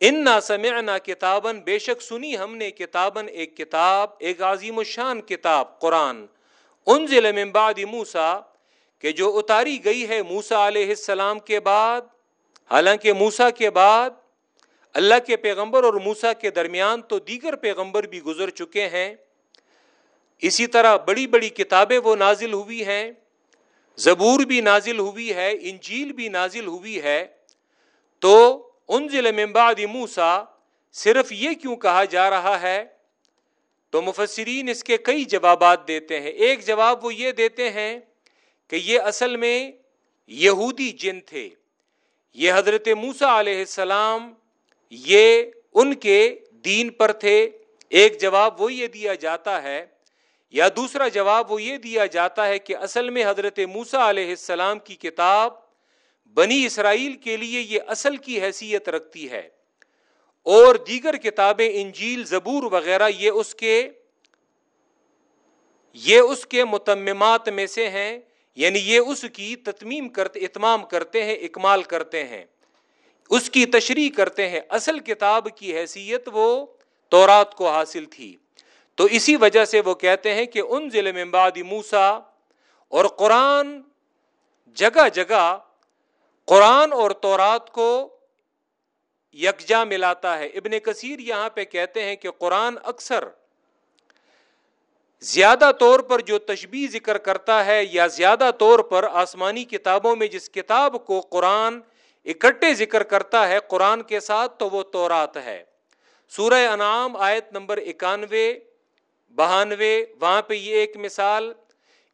ان نہ سمعنا کتابن بے شک سنی ہم نے کتابن ایک کتاب، ایک عظیم الشان کتاب، قرآن۔ انزل من بعد موسا کہ جو اتاری گئی ہے موسا علیہ السلام کے بعد، حالانکہ موسا کے بعد اللہ کے پیغمبر اور موسا کے درمیان تو دیگر پیغمبر بھی گزر چکے ہیں۔ اسی طرح بڑی بڑی کتابیں وہ نازل ہوئی ہیں۔ زبور بھی نازل ہوئی ہے، انجیل بھی نازل ہوئی ہے۔ تو ان ضلع بعد موسا صرف یہ کیوں کہا جا رہا ہے؟ تو مفسرین اس کے کئی جوابات دیتے ہیں۔ ایک جواب وہ یہ دیتے ہیں کہ یہ اصل میں یہودی جن تھے۔ یہ حضرت موسا علیہ السلام، یہ ان کے دین پر تھے۔ ایک جواب وہ یہ دیا جاتا ہے یا دوسرا جواب وہ یہ دیا جاتا ہے کہ اصل میں حضرت موسا علیہ السلام کی کتاب بنی اسرائیل کے لیے یہ اصل کی حیثیت رکھتی ہے۔ اور دیگر کتابیں، انجیل، زبور وغیرہ، یہ اس کے، یہ اس کے متممات میں سے ہیں۔ یعنی یہ اس کی تتمیم کرتے، اتمام کرتے ہیں، اکمال کرتے ہیں۔ اس کی تشریح کرتے ہیں۔ اصل کتاب کی حیثیت وہ تورات کو حاصل تھی۔ تو اسی وجہ سے وہ کہتے ہیں کہ ان ضلع میں بعد موسا اور قرآن جگہ جگہ قرآن اور تورات کو یکجا ملاتا ہے۔ ابن کثیر یہاں پہ کہتے ہیں کہ قرآن اکثر زیادہ طور پر جو تشبیح ذکر کرتا ہے یا زیادہ طور پر آسمانی کتابوں میں جس کتاب کو قرآن اکٹھے ذکر کرتا ہے، قرآن کے ساتھ تو وہ تورات ہے۔ سورہ انعام آیت نمبر اکانوے بہانوے، وہاں پہ یہ ایک مثال،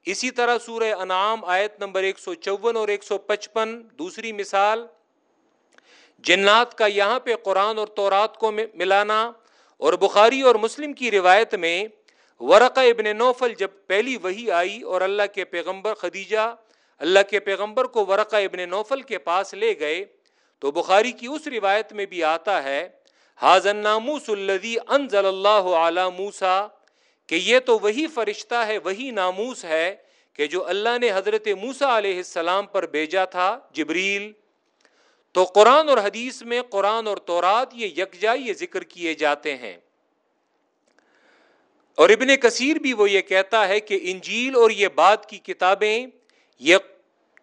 اسی طرح سورہ انعام آیت نمبر ایک سو چون اور ایک سو پچپن، دوسری مثال، جنات کا یہاں پہ قرآن اور تورات کو ملانا اور بخاری اور مسلم کی روایت میں ورقہ ابن نوفل جب پہلی وہی آئی اور اللہ کے پیغمبر خدیجہ، اللہ کے پیغمبر کو ورقہ ابن نوفل کے پاس لے گئے، تو بخاری کی اس روایت میں بھی آتا ہے حاضن ناموس الدی انزل اللہ علی موسا کہ یہ تو وہی فرشتہ ہے، وہی ناموس ہے کہ جو اللہ نے حضرت موسا علیہ السلام پر بھیجا تھا، جبریل۔ تو قرآن اور حدیث میں قرآن اور تورات یہ یکجا یہ ذکر کیے جاتے ہیں۔ اور ابن کثیر بھی وہ یہ کہتا ہے کہ انجیل اور یہ بات کی کتابیں یہ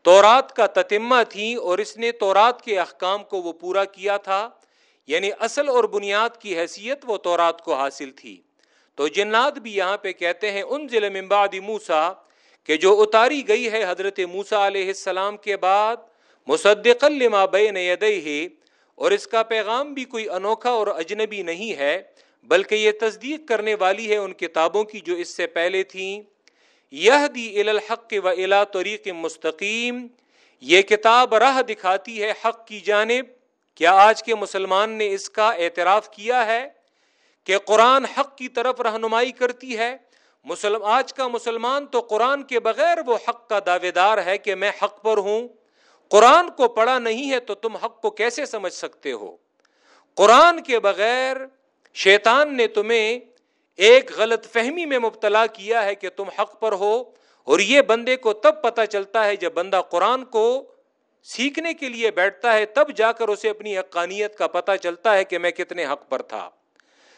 تورات کا تتمہ تھیں اور اس نے تورات کے احکام کو وہ پورا کیا تھا۔ یعنی اصل اور بنیاد کی حیثیت وہ تورات کو حاصل تھی۔ تو جنات بھی یہاں پہ کہتے ہیں ان ضلع ممباد موسا کہ جو اتاری گئی ہے حضرت موسا علیہ السلام کے بعد مصدق لما بین یدیہ، اور اس کا پیغام بھی کوئی انوکھا اور اجنبی نہیں ہے، بلکہ یہ تصدیق کرنے والی ہے ان کتابوں کی جو اس سے پہلے تھیں۔ یہ دی الحق و الا طریق مستقیم، یہ کتاب راہ دکھاتی ہے حق کی جانب۔ کیا آج کے مسلمان نے اس کا اعتراف کیا ہے؟ کہ قرآن حق کی طرف رہنمائی کرتی ہے۔ مسلم، آج کا مسلمان تو قرآن کے بغیر وہ حق کا دعوے دار ہے کہ میں حق پر ہوں۔ قرآن کو پڑھا نہیں ہے تو تم حق کو کیسے سمجھ سکتے ہو؟ قرآن کے بغیر شیطان نے تمہیں ایک غلط فہمی میں مبتلا کیا ہے کہ تم حق پر ہو۔ اور یہ بندے کو تب پتا چلتا ہے جب بندہ قرآن کو سیکھنے کے لیے بیٹھتا ہے، تب جا کر اسے اپنی حقانیت کا پتا چلتا ہے کہ میں کتنے حق پر تھا۔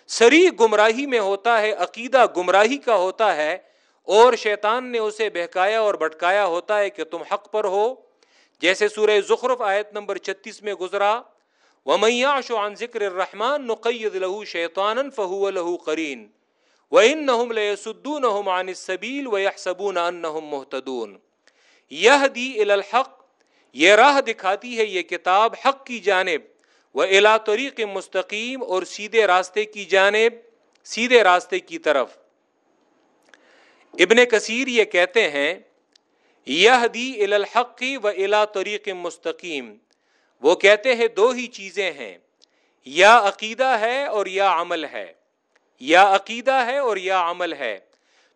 سری گمراہی میں ہوتا ہے، عقیدہ گمراہی کا ہوتا ہے، اور شیطان نے اسے بہکایا اور بٹکایا ہوتا ہے کہ تم حق پر ہو۔ جیسے سورہ زخرف آیت نمبر چھتیس میں گزرا ومیاش عن ذکر الرحمن نقید له شیطانا فهو له قرین وانهم ليسدونهم عن السبيل ويحسبون انهم مهتدون۔ يهدي الى الحق، یہ راہ دکھاتی ہے، یہ کتاب حق کی جانب۔ و الا طریق مستقیم اور سیدھے راستے کی جانب، سیدھے راستے کی طرف۔ ابن کثیر یہ کہتے ہیں یہ دی الحق و الا طریق مستقیم وہ کہتے ہیں، دو ہی چیزیں ہیں۔ یا عقیدہ ہے اور یا عمل ہے۔ یا عقیدہ ہے اور یا عمل ہے۔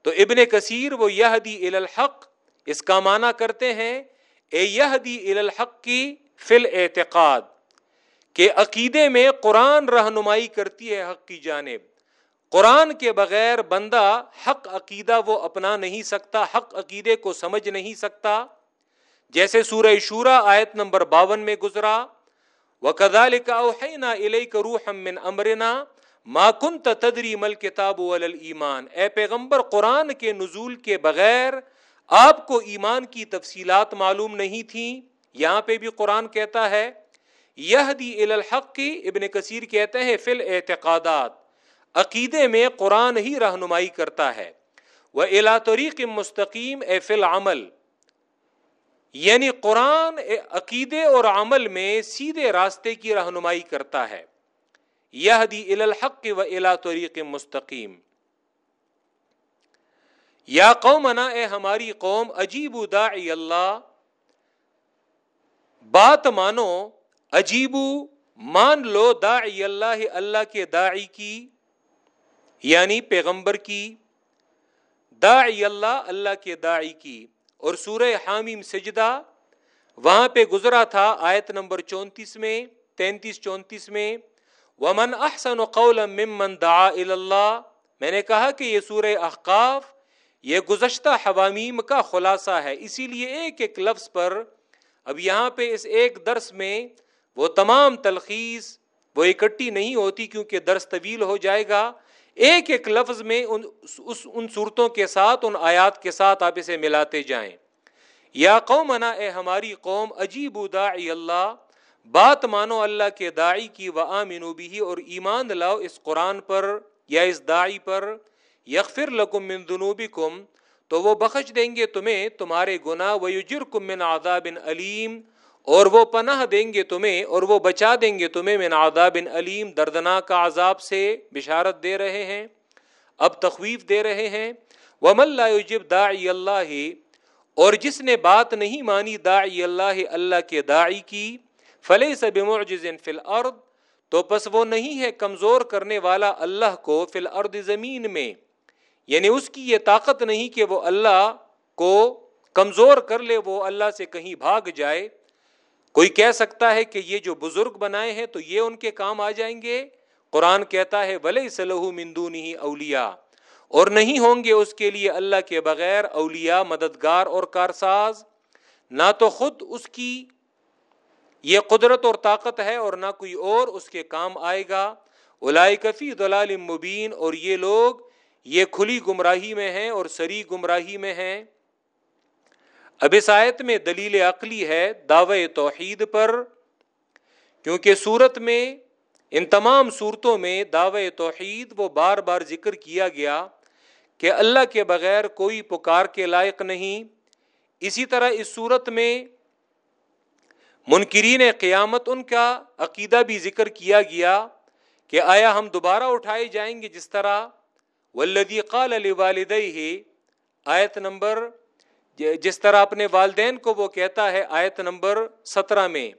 تو ابن کثیر وہ یہ دی الحق، اس کا معنی کرتے ہیں، اے یہ دی الحق کی فل اعتقاد کہ عقیدے میں قرآن رہنمائی کرتی ہے حق کی جانب۔ قرآن کے بغیر بندہ حق عقیدہ وہ اپنا نہیں سکتا، حق عقیدے کو سمجھ نہیں سکتا۔ جیسے سورہ شورا آیت نمبر باون میں گزرا وہ کدال کا امرنا ما کن تدری مل کتاب ایمان اے پیغمبر، قرآن کے نزول کے بغیر آپ کو ایمان کی تفصیلات معلوم نہیں تھیں۔ یہاں پہ بھی قرآن کہتا ہے یہ دی الحق کی ابن کثیر کہتے ہیں فل اعتقادات عقیدے میں قرآن ہی رہنمائی کرتا ہے۔ وہ الا طریق مستقیم، اے فل عمل یعنی قرآن عقیدے اور عمل میں سیدھے راستے کی رہنمائی کرتا ہے۔ یہ دی الحق و الا طریق مستقیم۔ یا قومنا، اے ہماری قوم عجیب داعی اللہ۔ بات مانو عجیب مان لو داعی اللہ اللہ کے داعی کی یعنی پیغمبر کی، داعی اللہ اللہ کے داعی کی۔ اور سورہ حامیم سجدہ وہاں پہ گزرا تھا آیت نمبر چونتیس میں، تینتیس چونتیس میں۔ ومن احسن قول ممن دعا اللہ میں نے کہا کہ یہ سورہ احقاف، یہ گزشتہ حوامیم کا خلاصہ ہے۔ اسی لیے ایک ایک لفظ پر اب یہاں پہ اس ایک درس میں وہ تمام تلخیص وہ اکٹھی نہیں ہوتی کیونکہ درس طویل ہو جائے گا۔ ایک ایک لفظ میں ان اس ان صورتوں کے ساتھ، ان آیات کے ساتھ آپ اسے ملاتے جائیں۔ یا قوم انا اے ہماری قوم عجیب داعی اللہ، بات مانو اللہ کے داعی کی و آمنو بھی اور ایمان لاؤ اس قرآن پر یا اس داعی پر۔ یغفر لکم من ذنوبکم، تو وہ بخش دیں گے تمہیں، تمہارے گناہ، ویجرکم من عذاب علیم۔ اور وہ پناہ دیں گے تمہیں اور وہ بچا دیں گے تمہیں من عذاب علیم، دردناک عذاب سے بشارت دے رہے ہیں، اب تخویف دے رہے ہیں۔ ومن لا یجب داعی اللہ اور جس نے بات نہیں مانی داعی اللہ اللہ کے داعی کی فلے سے بمعجز فی الارض تو پس وہ نہیں ہے کمزور کرنے والا اللہ کو فی الارض زمین میں۔ یعنی اس کی یہ طاقت نہیں کہ وہ اللہ کو کمزور کر لے، وہ اللہ سے کہیں بھاگ جائے۔ کوئی کہہ سکتا ہے کہ یہ جو بزرگ بنائے ہیں تو یہ ان کے کام آ جائیں گے؟ قرآن کہتا ہے ولی صلح مندونی اولیا اور نہیں ہوں گے اس کے لیے اللہ کے بغیر اولیا مددگار اور کارساز۔ نہ تو خود اس کی یہ قدرت اور طاقت ہے اور نہ کوئی اور اس کے کام آئے گا۔ الائی کفی دلال مبین۔ اور یہ لوگ یہ کھلی گمراہی میں ہیں اور سری گمراہی میں ہیں۔ اب اس آیت میں دلیل عقلی ہے دعوی توحید پر، کیونکہ صورت میں، ان تمام صورتوں میں دعوی توحید وہ بار بار ذکر کیا گیا کہ اللہ کے بغیر کوئی پکار کے لائق نہیں۔ اسی طرح اس صورت میں منکرین قیامت، ان کا عقیدہ بھی ذکر کیا گیا کہ آیا ہم دوبارہ اٹھائے جائیں گے جس طرح ولدی قال علی والدہ آیت نمبر جی- جس طرح اپنے والدین کو وہ کہتا ہے آیت نمبر سترہ میں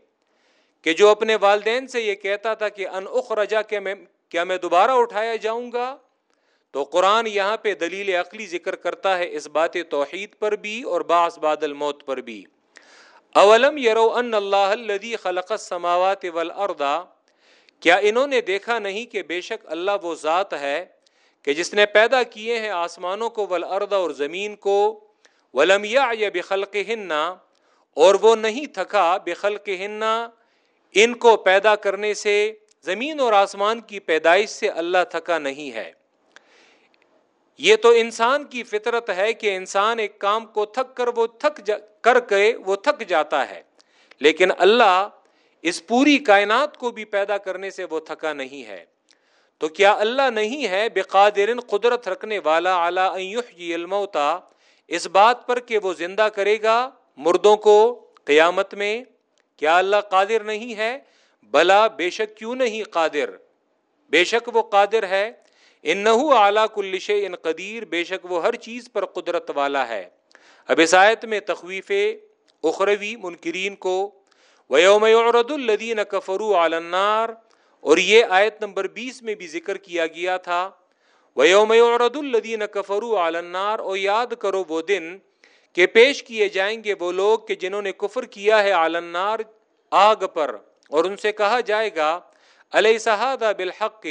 کہ جو اپنے والدین سے یہ کہتا تھا کہ ان اخرجا کہ میں کیا میں دوبارہ اٹھایا جاؤں گا؟ تو قرآن یہاں پہ دلیل عقلی ذکر کرتا ہے اس بات توحید پر بھی اور باس باد الموت پر بھی۔ اولم یرو ان اللہ الذي خلق السماوات والارض۔ کیا انہوں نے دیکھا نہیں کہ بے شک اللہ وہ ذات ہے کہ جس نے پیدا کیے ہیں آسمانوں کو والارض اور زمین کو؟ ولم یا بخلق اور وہ نہیں تھکا بخلق ان کو پیدا کرنے سے، زمین اور آسمان کی پیدائش سے اللہ تھکا نہیں ہے۔ یہ تو انسان کی فطرت ہے کہ انسان ایک کام کو تھک کر وہ تھک جا، کر کے وہ تھک جاتا ہے۔ لیکن اللہ اس پوری کائنات کو بھی پیدا کرنے سے وہ تھکا نہیں ہے۔ تو کیا اللہ نہیں ہے بقادر قدرت رکھنے والا اعلی الموتا اس بات پر کہ وہ زندہ کرے گا مردوں کو قیامت میں، کیا اللہ قادر نہیں ہے؟ بلا، بے شک کیوں نہیں قادر؟ بے شک وہ قادر ہے۔ ان اعلیٰ کلش ان قدیر، بے شک وہ ہر چیز پر قدرت والا ہے۔ اب عیسائیت میں تخویف اخروی منکرین کو ویوم عرد الدین کفرو عالنار اور یہ آیت نمبر بیس میں بھی ذکر کیا گیا تھا۔ ویوم عرد الدین کفرو عالنار اور یاد کرو وہ دن کہ پیش کیے جائیں گے وہ لوگ کہ جنہوں نے کفر کیا ہے عالنار آگ پر اور ان سے کہا جائے گا علیہ صحادہ بالحق؟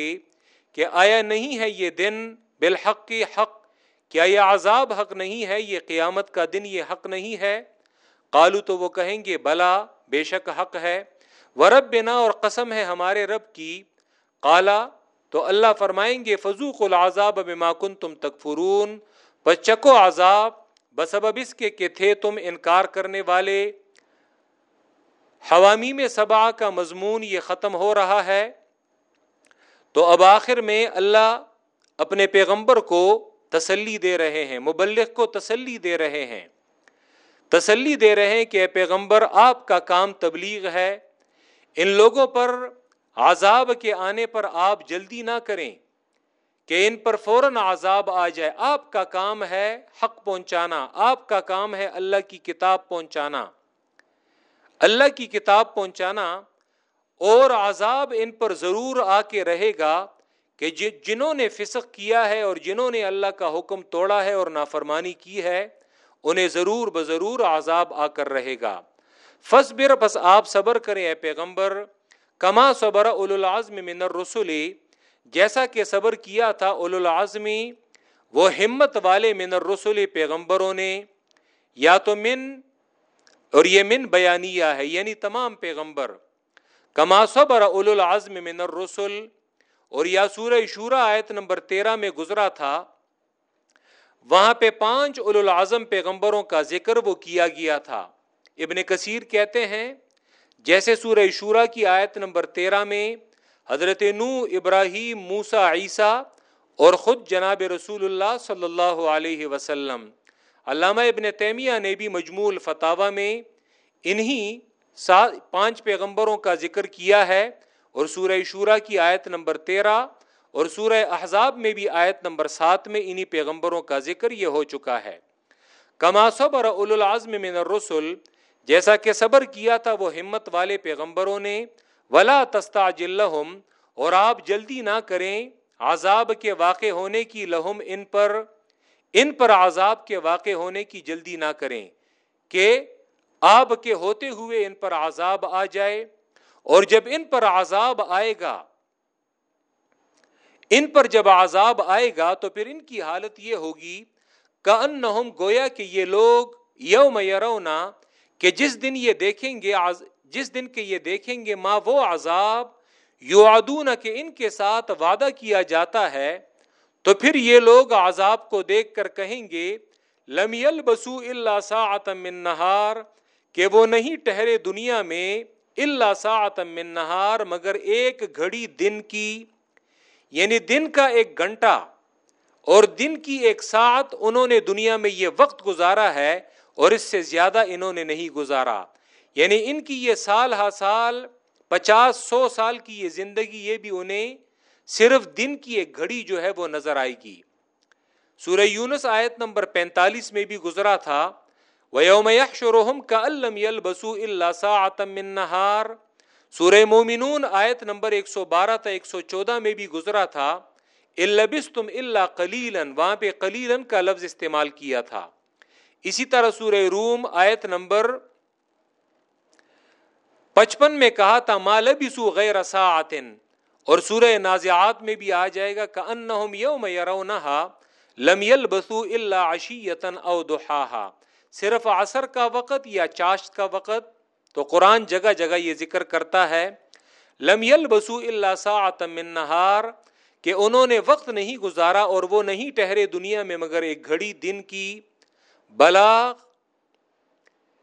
کہ آیا نہیں ہے یہ دن بالحق حق؟ کیا یہ عذاب حق نہیں ہے؟ یہ قیامت کا دن یہ حق نہیں ہے؟ قالو تو وہ کہیں گے، بلا، بے شک حق ہے۔ ورب بنا اور قسم ہے ہمارے رب کی۔ قالا تو اللہ فرمائیں گے فضوق العذاب بما کنتم تکفرون بس چکو عذاب بسبب اس کے کہ تھے تم انکار کرنے والے۔ حوامی میں سبا کا مضمون یہ ختم ہو رہا ہے۔ تو اب آخر میں اللہ اپنے پیغمبر کو تسلی دے رہے ہیں، مبلغ کو تسلی دے رہے ہیں۔ تسلی دے رہے ہیں کہ پیغمبر، آپ کا کام تبلیغ ہے۔ ان لوگوں پر عذاب کے آنے پر آپ جلدی نہ کریں کہ ان پر فوراً عذاب آ جائے۔ آپ کا کام ہے حق پہنچانا، آپ کا کام ہے اللہ کی کتاب پہنچانا۔ اللہ کی کتاب پہنچانا اور عذاب ان پر ضرور آ کے رہے گا کہ جنہوں نے فسق کیا ہے اور جنہوں نے اللہ کا حکم توڑا ہے اور نافرمانی کی ہے، انہیں ضرور بضرور عذاب آ کر رہے گا۔ فس بر بس آپ صبر کریں اے پیغمبر کما صبر اول العزم من الرسول جیسا کہ صبر کیا تھا اول العزمی وہ ہمت والے من الرسول پیغمبروں نے، یا تو من، اور یہ من بیانیہ ہے یعنی تمام پیغمبر، کما صبر اول العزم من الرسل، اور یا سورہ شورا آیت نمبر تیرہ میں گزرا تھا، وہاں پہ پانچ اول العزم پیغمبروں کا ذکر وہ کیا گیا تھا۔ ابن کثیر کہتے ہیں جیسے سورہ شورا کی آیت نمبر تیرہ میں حضرت نو ابراہیم موسا عیسیٰ اور خود جناب رسول اللہ صلی اللہ علیہ وسلم۔ علامہ ابن تیمیہ نے بھی مجموع الفتاوہ میں انہی پانچ پیغمبروں کا ذکر کیا ہے اور سورہ شورا کی آیت نمبر تیرہ اور سورہ احزاب میں بھی آیت نمبر سات میں انہی پیغمبروں کا ذکر یہ ہو چکا ہے۔ کما صبر اول العزم من الرسل جیسا کہ صبر کیا تھا وہ ہمت والے پیغمبروں نے، ولا تستا لہم اور آپ جلدی نہ کریں، عذاب کے واقع ہونے کی لہم ان پر ان پر عذاب کے واقع ہونے کی جلدی نہ کریں کہ آب کے ہوتے ہوئے ان پر عذاب آ جائے، اور جب ان پر عذاب آئے گا، ان پر جب عذاب آئے گا تو پھر ان کی حالت یہ ہوگی کہ ان گویا کہ یہ لوگ یوم یرونا کہ جس دن یہ دیکھیں گے جس دن کے یہ دیکھیں گے ماں وہ عذاب یو کہ ان کے ساتھ وعدہ کیا جاتا ہے، تو پھر یہ لوگ عذاب کو دیکھ کر کہیں گے، لم بسو اللہ من نہار، کہ وہ نہیں ٹہرے دنیا میں اللہ ساعت من نہار، مگر ایک گھڑی دن کی یعنی دن کا ایک گھنٹہ اور دن کی ایک ساتھ انہوں نے دنیا میں یہ وقت گزارا ہے اور اس سے زیادہ انہوں نے نہیں گزارا۔ یعنی ان کی یہ سال ہا سال، پچاس سو سال کی یہ زندگی، یہ بھی انہیں صرف دن کی ایک گھڑی جو ہے وہ نظر آئے گی۔ سورہ یونس آیت نمبر پینتالیس میں بھی گزرا تھا۔ وَيَوْمَ يَحْشُرُهُمْ كَأَلَّمْ يَلْبَسُوا إِلَّا سَاعَةً مِّن نَهَارٍ۔ سورہ مومنون آیت نمبر 112 تا 114 میں بھی گزرا تھا۔ البستم الا قلیلا وہاں پہ قلیلا کا لفظ استعمال کیا تھا۔ اسی طرح سورہ روم آیت نمبر پچپن میں کہا تھا، ما لبسو غیر ساعت اور سورہ نازعات میں بھی آ جائے گا، کأنہم یوم یرونہا لم یلبسو الا عشیتا او دحاہا صرف عصر کا وقت یا چاشت کا وقت؟ تو قرآن جگہ جگہ یہ ذکر کرتا ہے، لم یلبسو الا ساعتا من نہار کہ انہوں نے وقت نہیں گزارا اور وہ نہیں ٹہرے دنیا میں مگر ایک گھڑی دن کی بلاغ،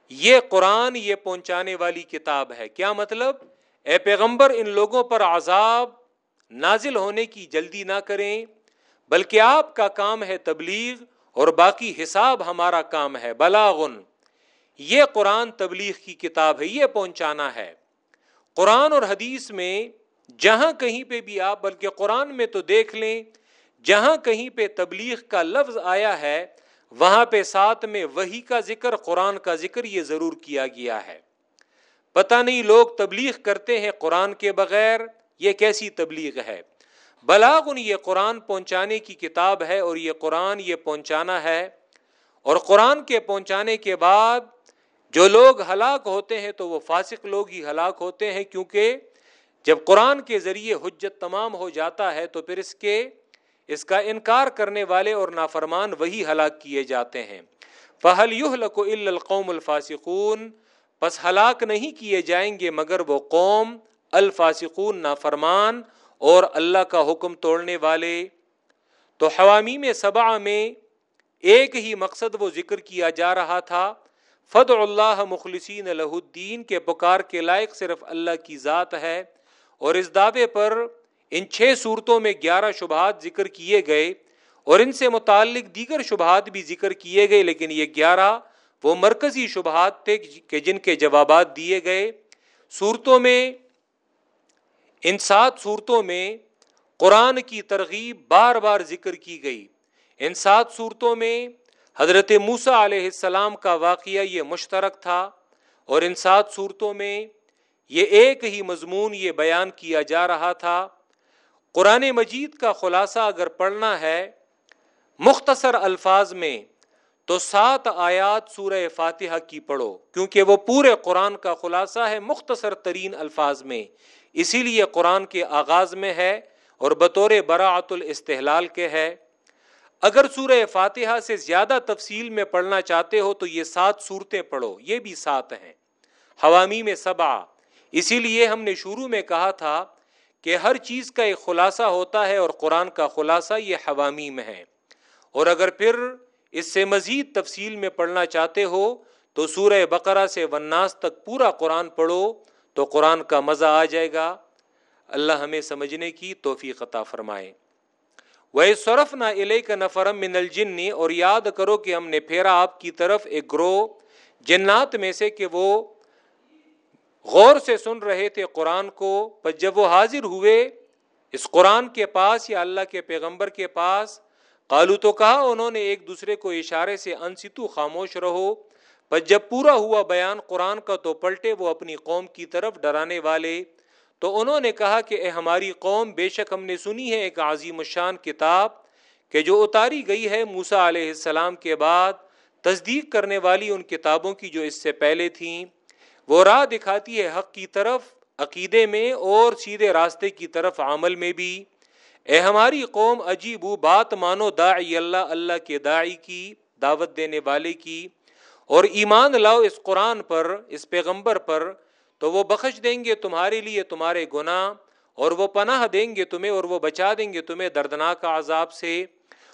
یہ قرآن یہ پہنچانے والی کتاب ہے۔ کیا مطلب؟ اے پیغمبر، ان لوگوں پر عذاب نازل ہونے کی جلدی نہ کریں، بلکہ آپ کا کام ہے تبلیغ اور باقی حساب ہمارا کام ہے۔ بلاغن، یہ قرآن تبلیغ کی کتاب ہے، یہ پہنچانا ہے۔ قرآن اور حدیث میں جہاں کہیں پہ بھی آپ، بلکہ قرآن میں تو دیکھ لیں، جہاں کہیں پہ تبلیغ کا لفظ آیا ہے وہاں پہ ساتھ میں وہی کا ذکر، قرآن کا ذکر یہ ضرور کیا گیا ہے۔ پتہ نہیں لوگ تبلیغ کرتے ہیں قرآن کے بغیر، یہ کیسی تبلیغ ہے؟ بلاغن یہ قرآن پہنچانے کی کتاب ہے اور یہ قرآن یہ پہنچانا ہے۔ اور قرآن کے پہنچانے کے بعد جو لوگ ہلاک ہوتے ہیں تو وہ فاسق لوگ ہی ہلاک ہوتے ہیں، کیونکہ جب قرآن کے ذریعے حجت تمام ہو جاتا ہے تو پھر اس کے اس کا انکار کرنے والے اور نافرمان وہی ہلاک کیے جاتے ہیں۔ فہل یوہ لکو القوم الفاسقون۔ پس ہلاک نہیں کیے جائیں گے مگر وہ قوم، الفاسقون، نافرمان اور اللہ کا حکم توڑنے والے۔ تو حوامی میں صبا میں ایک ہی مقصد وہ ذکر کیا جا رہا تھا۔ فد اللہ مخلصین الدین کے پکار کے لائق صرف اللہ کی ذات ہے۔ اور اس دعوے پر ان چھ صورتوں میں گیارہ شبہات ذکر کیے گئے اور ان سے متعلق دیگر شبہات بھی ذکر کیے گئے، لیکن یہ گیارہ وہ مرکزی شبہات تھے کہ جن کے جوابات دیے گئے۔ صورتوں میں، ان سات صورتوں میں قرآن کی ترغیب بار بار ذکر کی گئی۔ ان سات صورتوں میں حضرت موسا علیہ السلام کا واقعہ یہ مشترک تھا اور ان سات صورتوں میں یہ ایک ہی مضمون یہ بیان کیا جا رہا تھا۔ قرآن مجید کا خلاصہ اگر پڑھنا ہے، مختصر الفاظ میں تو سات آیات سورہ فاتحہ کی پڑھو، کیونکہ وہ پورے قرآن کا خلاصہ ہے مختصر ترین الفاظ میں۔ اسی لیے قرآن کے آغاز میں ہے اور بطور براعت الاستحلال کے ہے۔ اگر سورہ فاتحہ سے زیادہ تفصیل میں پڑھنا چاہتے ہو تو یہ سات صورتیں پڑھو، یہ بھی سات ہیں۔ حوامی میں سبا اسی لیے ہم نے شروع میں کہا تھا کہ ہر چیز کا ایک خلاصہ ہوتا ہے اور قرآن کا خلاصہ یہ حوامی میں ہے۔ اور اگر پھر اس سے مزید تفصیل میں پڑھنا چاہتے ہو تو سورہ بقرہ سے وناس تک پورا قرآن پڑھو تو قرآن کا مزہ آ جائے گا۔ اللہ ہمیں سمجھنے کی توفیق عطا فرمائے۔ وہ سرف نہ علیہ کا نفرم من الجن اور یاد کرو کہ ہم نے پھیرا آپ کی طرف ایک گروہ جنات میں سے کہ وہ غور سے سن رہے تھے قرآن کو، پر جب وہ حاضر ہوئے، اس قرآن کے پاس یا اللہ کے پیغمبر کے پاس، قالو تو کہا انہوں نے ایک دوسرے کو اشارے سے انستو خاموش رہو۔ پر جب پورا ہوا بیان قرآن کا تو پلٹے وہ اپنی قوم کی طرف ڈرانے والے۔ تو انہوں نے کہا کہ اے ہماری قوم، بے شک ہم نے سنی ہے ایک عظیم الشان کتاب کہ جو اتاری گئی ہے موسا علیہ السلام کے بعد، تصدیق کرنے والی ان کتابوں کی جو اس سے پہلے تھیں۔ وہ راہ دکھاتی ہے حق کی طرف، عقیدے میں اور سیدھے راستے کی طرف عمل میں بھی۔ اے ہماری قوم، عجیب بات مانو، داعی اللہ اللہ کے داعی کی، دعوت دینے والے کی۔ اور ایمان لاؤ اس قرآن پر، اس پیغمبر پر۔ تو وہ بخش دیں گے تمہارے لیے تمہارے گناہ، اور وہ پناہ دیں گے تمہیں، اور وہ بچا دیں گے تمہیں دردناک عذاب سے۔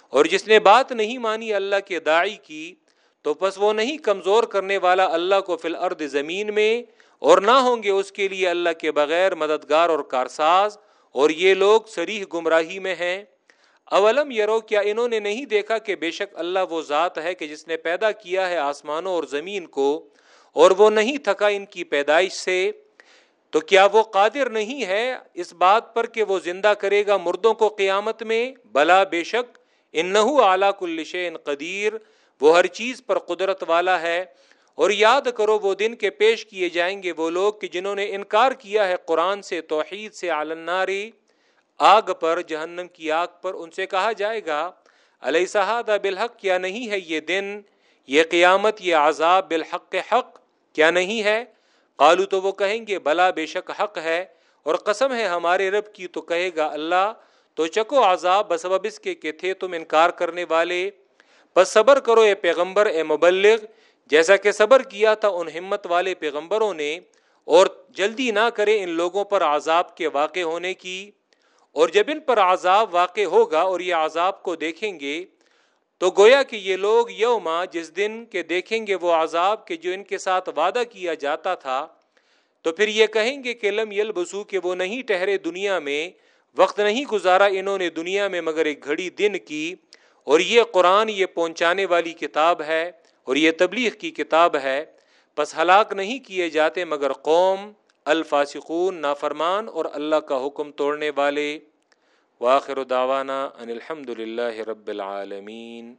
اور جس نے بات نہیں مانی اللہ کے داعی کی تو پس وہ نہیں، کمزور کرنے والا اللہ کو فی الارض زمین میں، اور نہ ہوں گے اس کے لیے اللہ کے بغیر مددگار اور کارساز، اور یہ لوگ سریح گمراہی میں ہیں۔ اولم یرو کیا انہوں نے نہیں دیکھا کہ بے شک اللہ وہ ذات ہے کہ جس نے پیدا کیا ہے آسمانوں اور زمین کو، اور وہ نہیں تھکا ان کی پیدائش سے؟ تو کیا وہ قادر نہیں ہے اس بات پر کہ وہ زندہ کرے گا مردوں کو قیامت میں؟ بلا بے شک ان اعلیٰ کلش ان قدیر۔ وہ ہر چیز پر قدرت والا ہے اور یاد کرو وہ دن کے پیش کیے جائیں گے وہ لوگ کہ جنہوں نے انکار کیا ہے قرآن سے، توحید سے عالناری آگ پر، جہنم کی آگ پر، ان سے کہا جائے گا علیہ صحاد بالحق؟ کیا نہیں ہے یہ دن؟ یہ قیامت، یہ عذاب بالحق حق کیا نہیں ہے؟ قالو تو وہ کہیں گے، بلا، بے شک حق ہے اور قسم ہے ہمارے رب کی تو کہے گا اللہ، تو چکو عذاب بسبب اس کے کہ تھے تم انکار کرنے والے۔ بس صبر کرو اے پیغمبر، اے مبلغ، جیسا کہ صبر کیا تھا ان ہمت والے پیغمبروں نے، اور جلدی نہ کرے ان لوگوں پر عذاب کے واقع ہونے کی۔ اور جب ان پر عذاب واقع ہوگا اور یہ عذاب کو دیکھیں گے، تو گویا کہ یہ لوگ یوما جس دن کے دیکھیں گے وہ عذاب کے جو ان کے ساتھ وعدہ کیا جاتا تھا، تو پھر یہ کہیں گے کہ لم یل بسو کہ وہ نہیں ٹہرے دنیا میں، وقت نہیں گزارا انہوں نے دنیا میں مگر ایک گھڑی دن کی۔ اور یہ قرآن یہ پہنچانے والی کتاب ہے اور یہ تبلیغ کی کتاب ہے پس ہلاک نہیں کیے جاتے مگر قوم، الفاسقون، نافرمان اور اللہ کا حکم توڑنے والے۔ واخر داوانہ ان الحمد للہ رب العالمین۔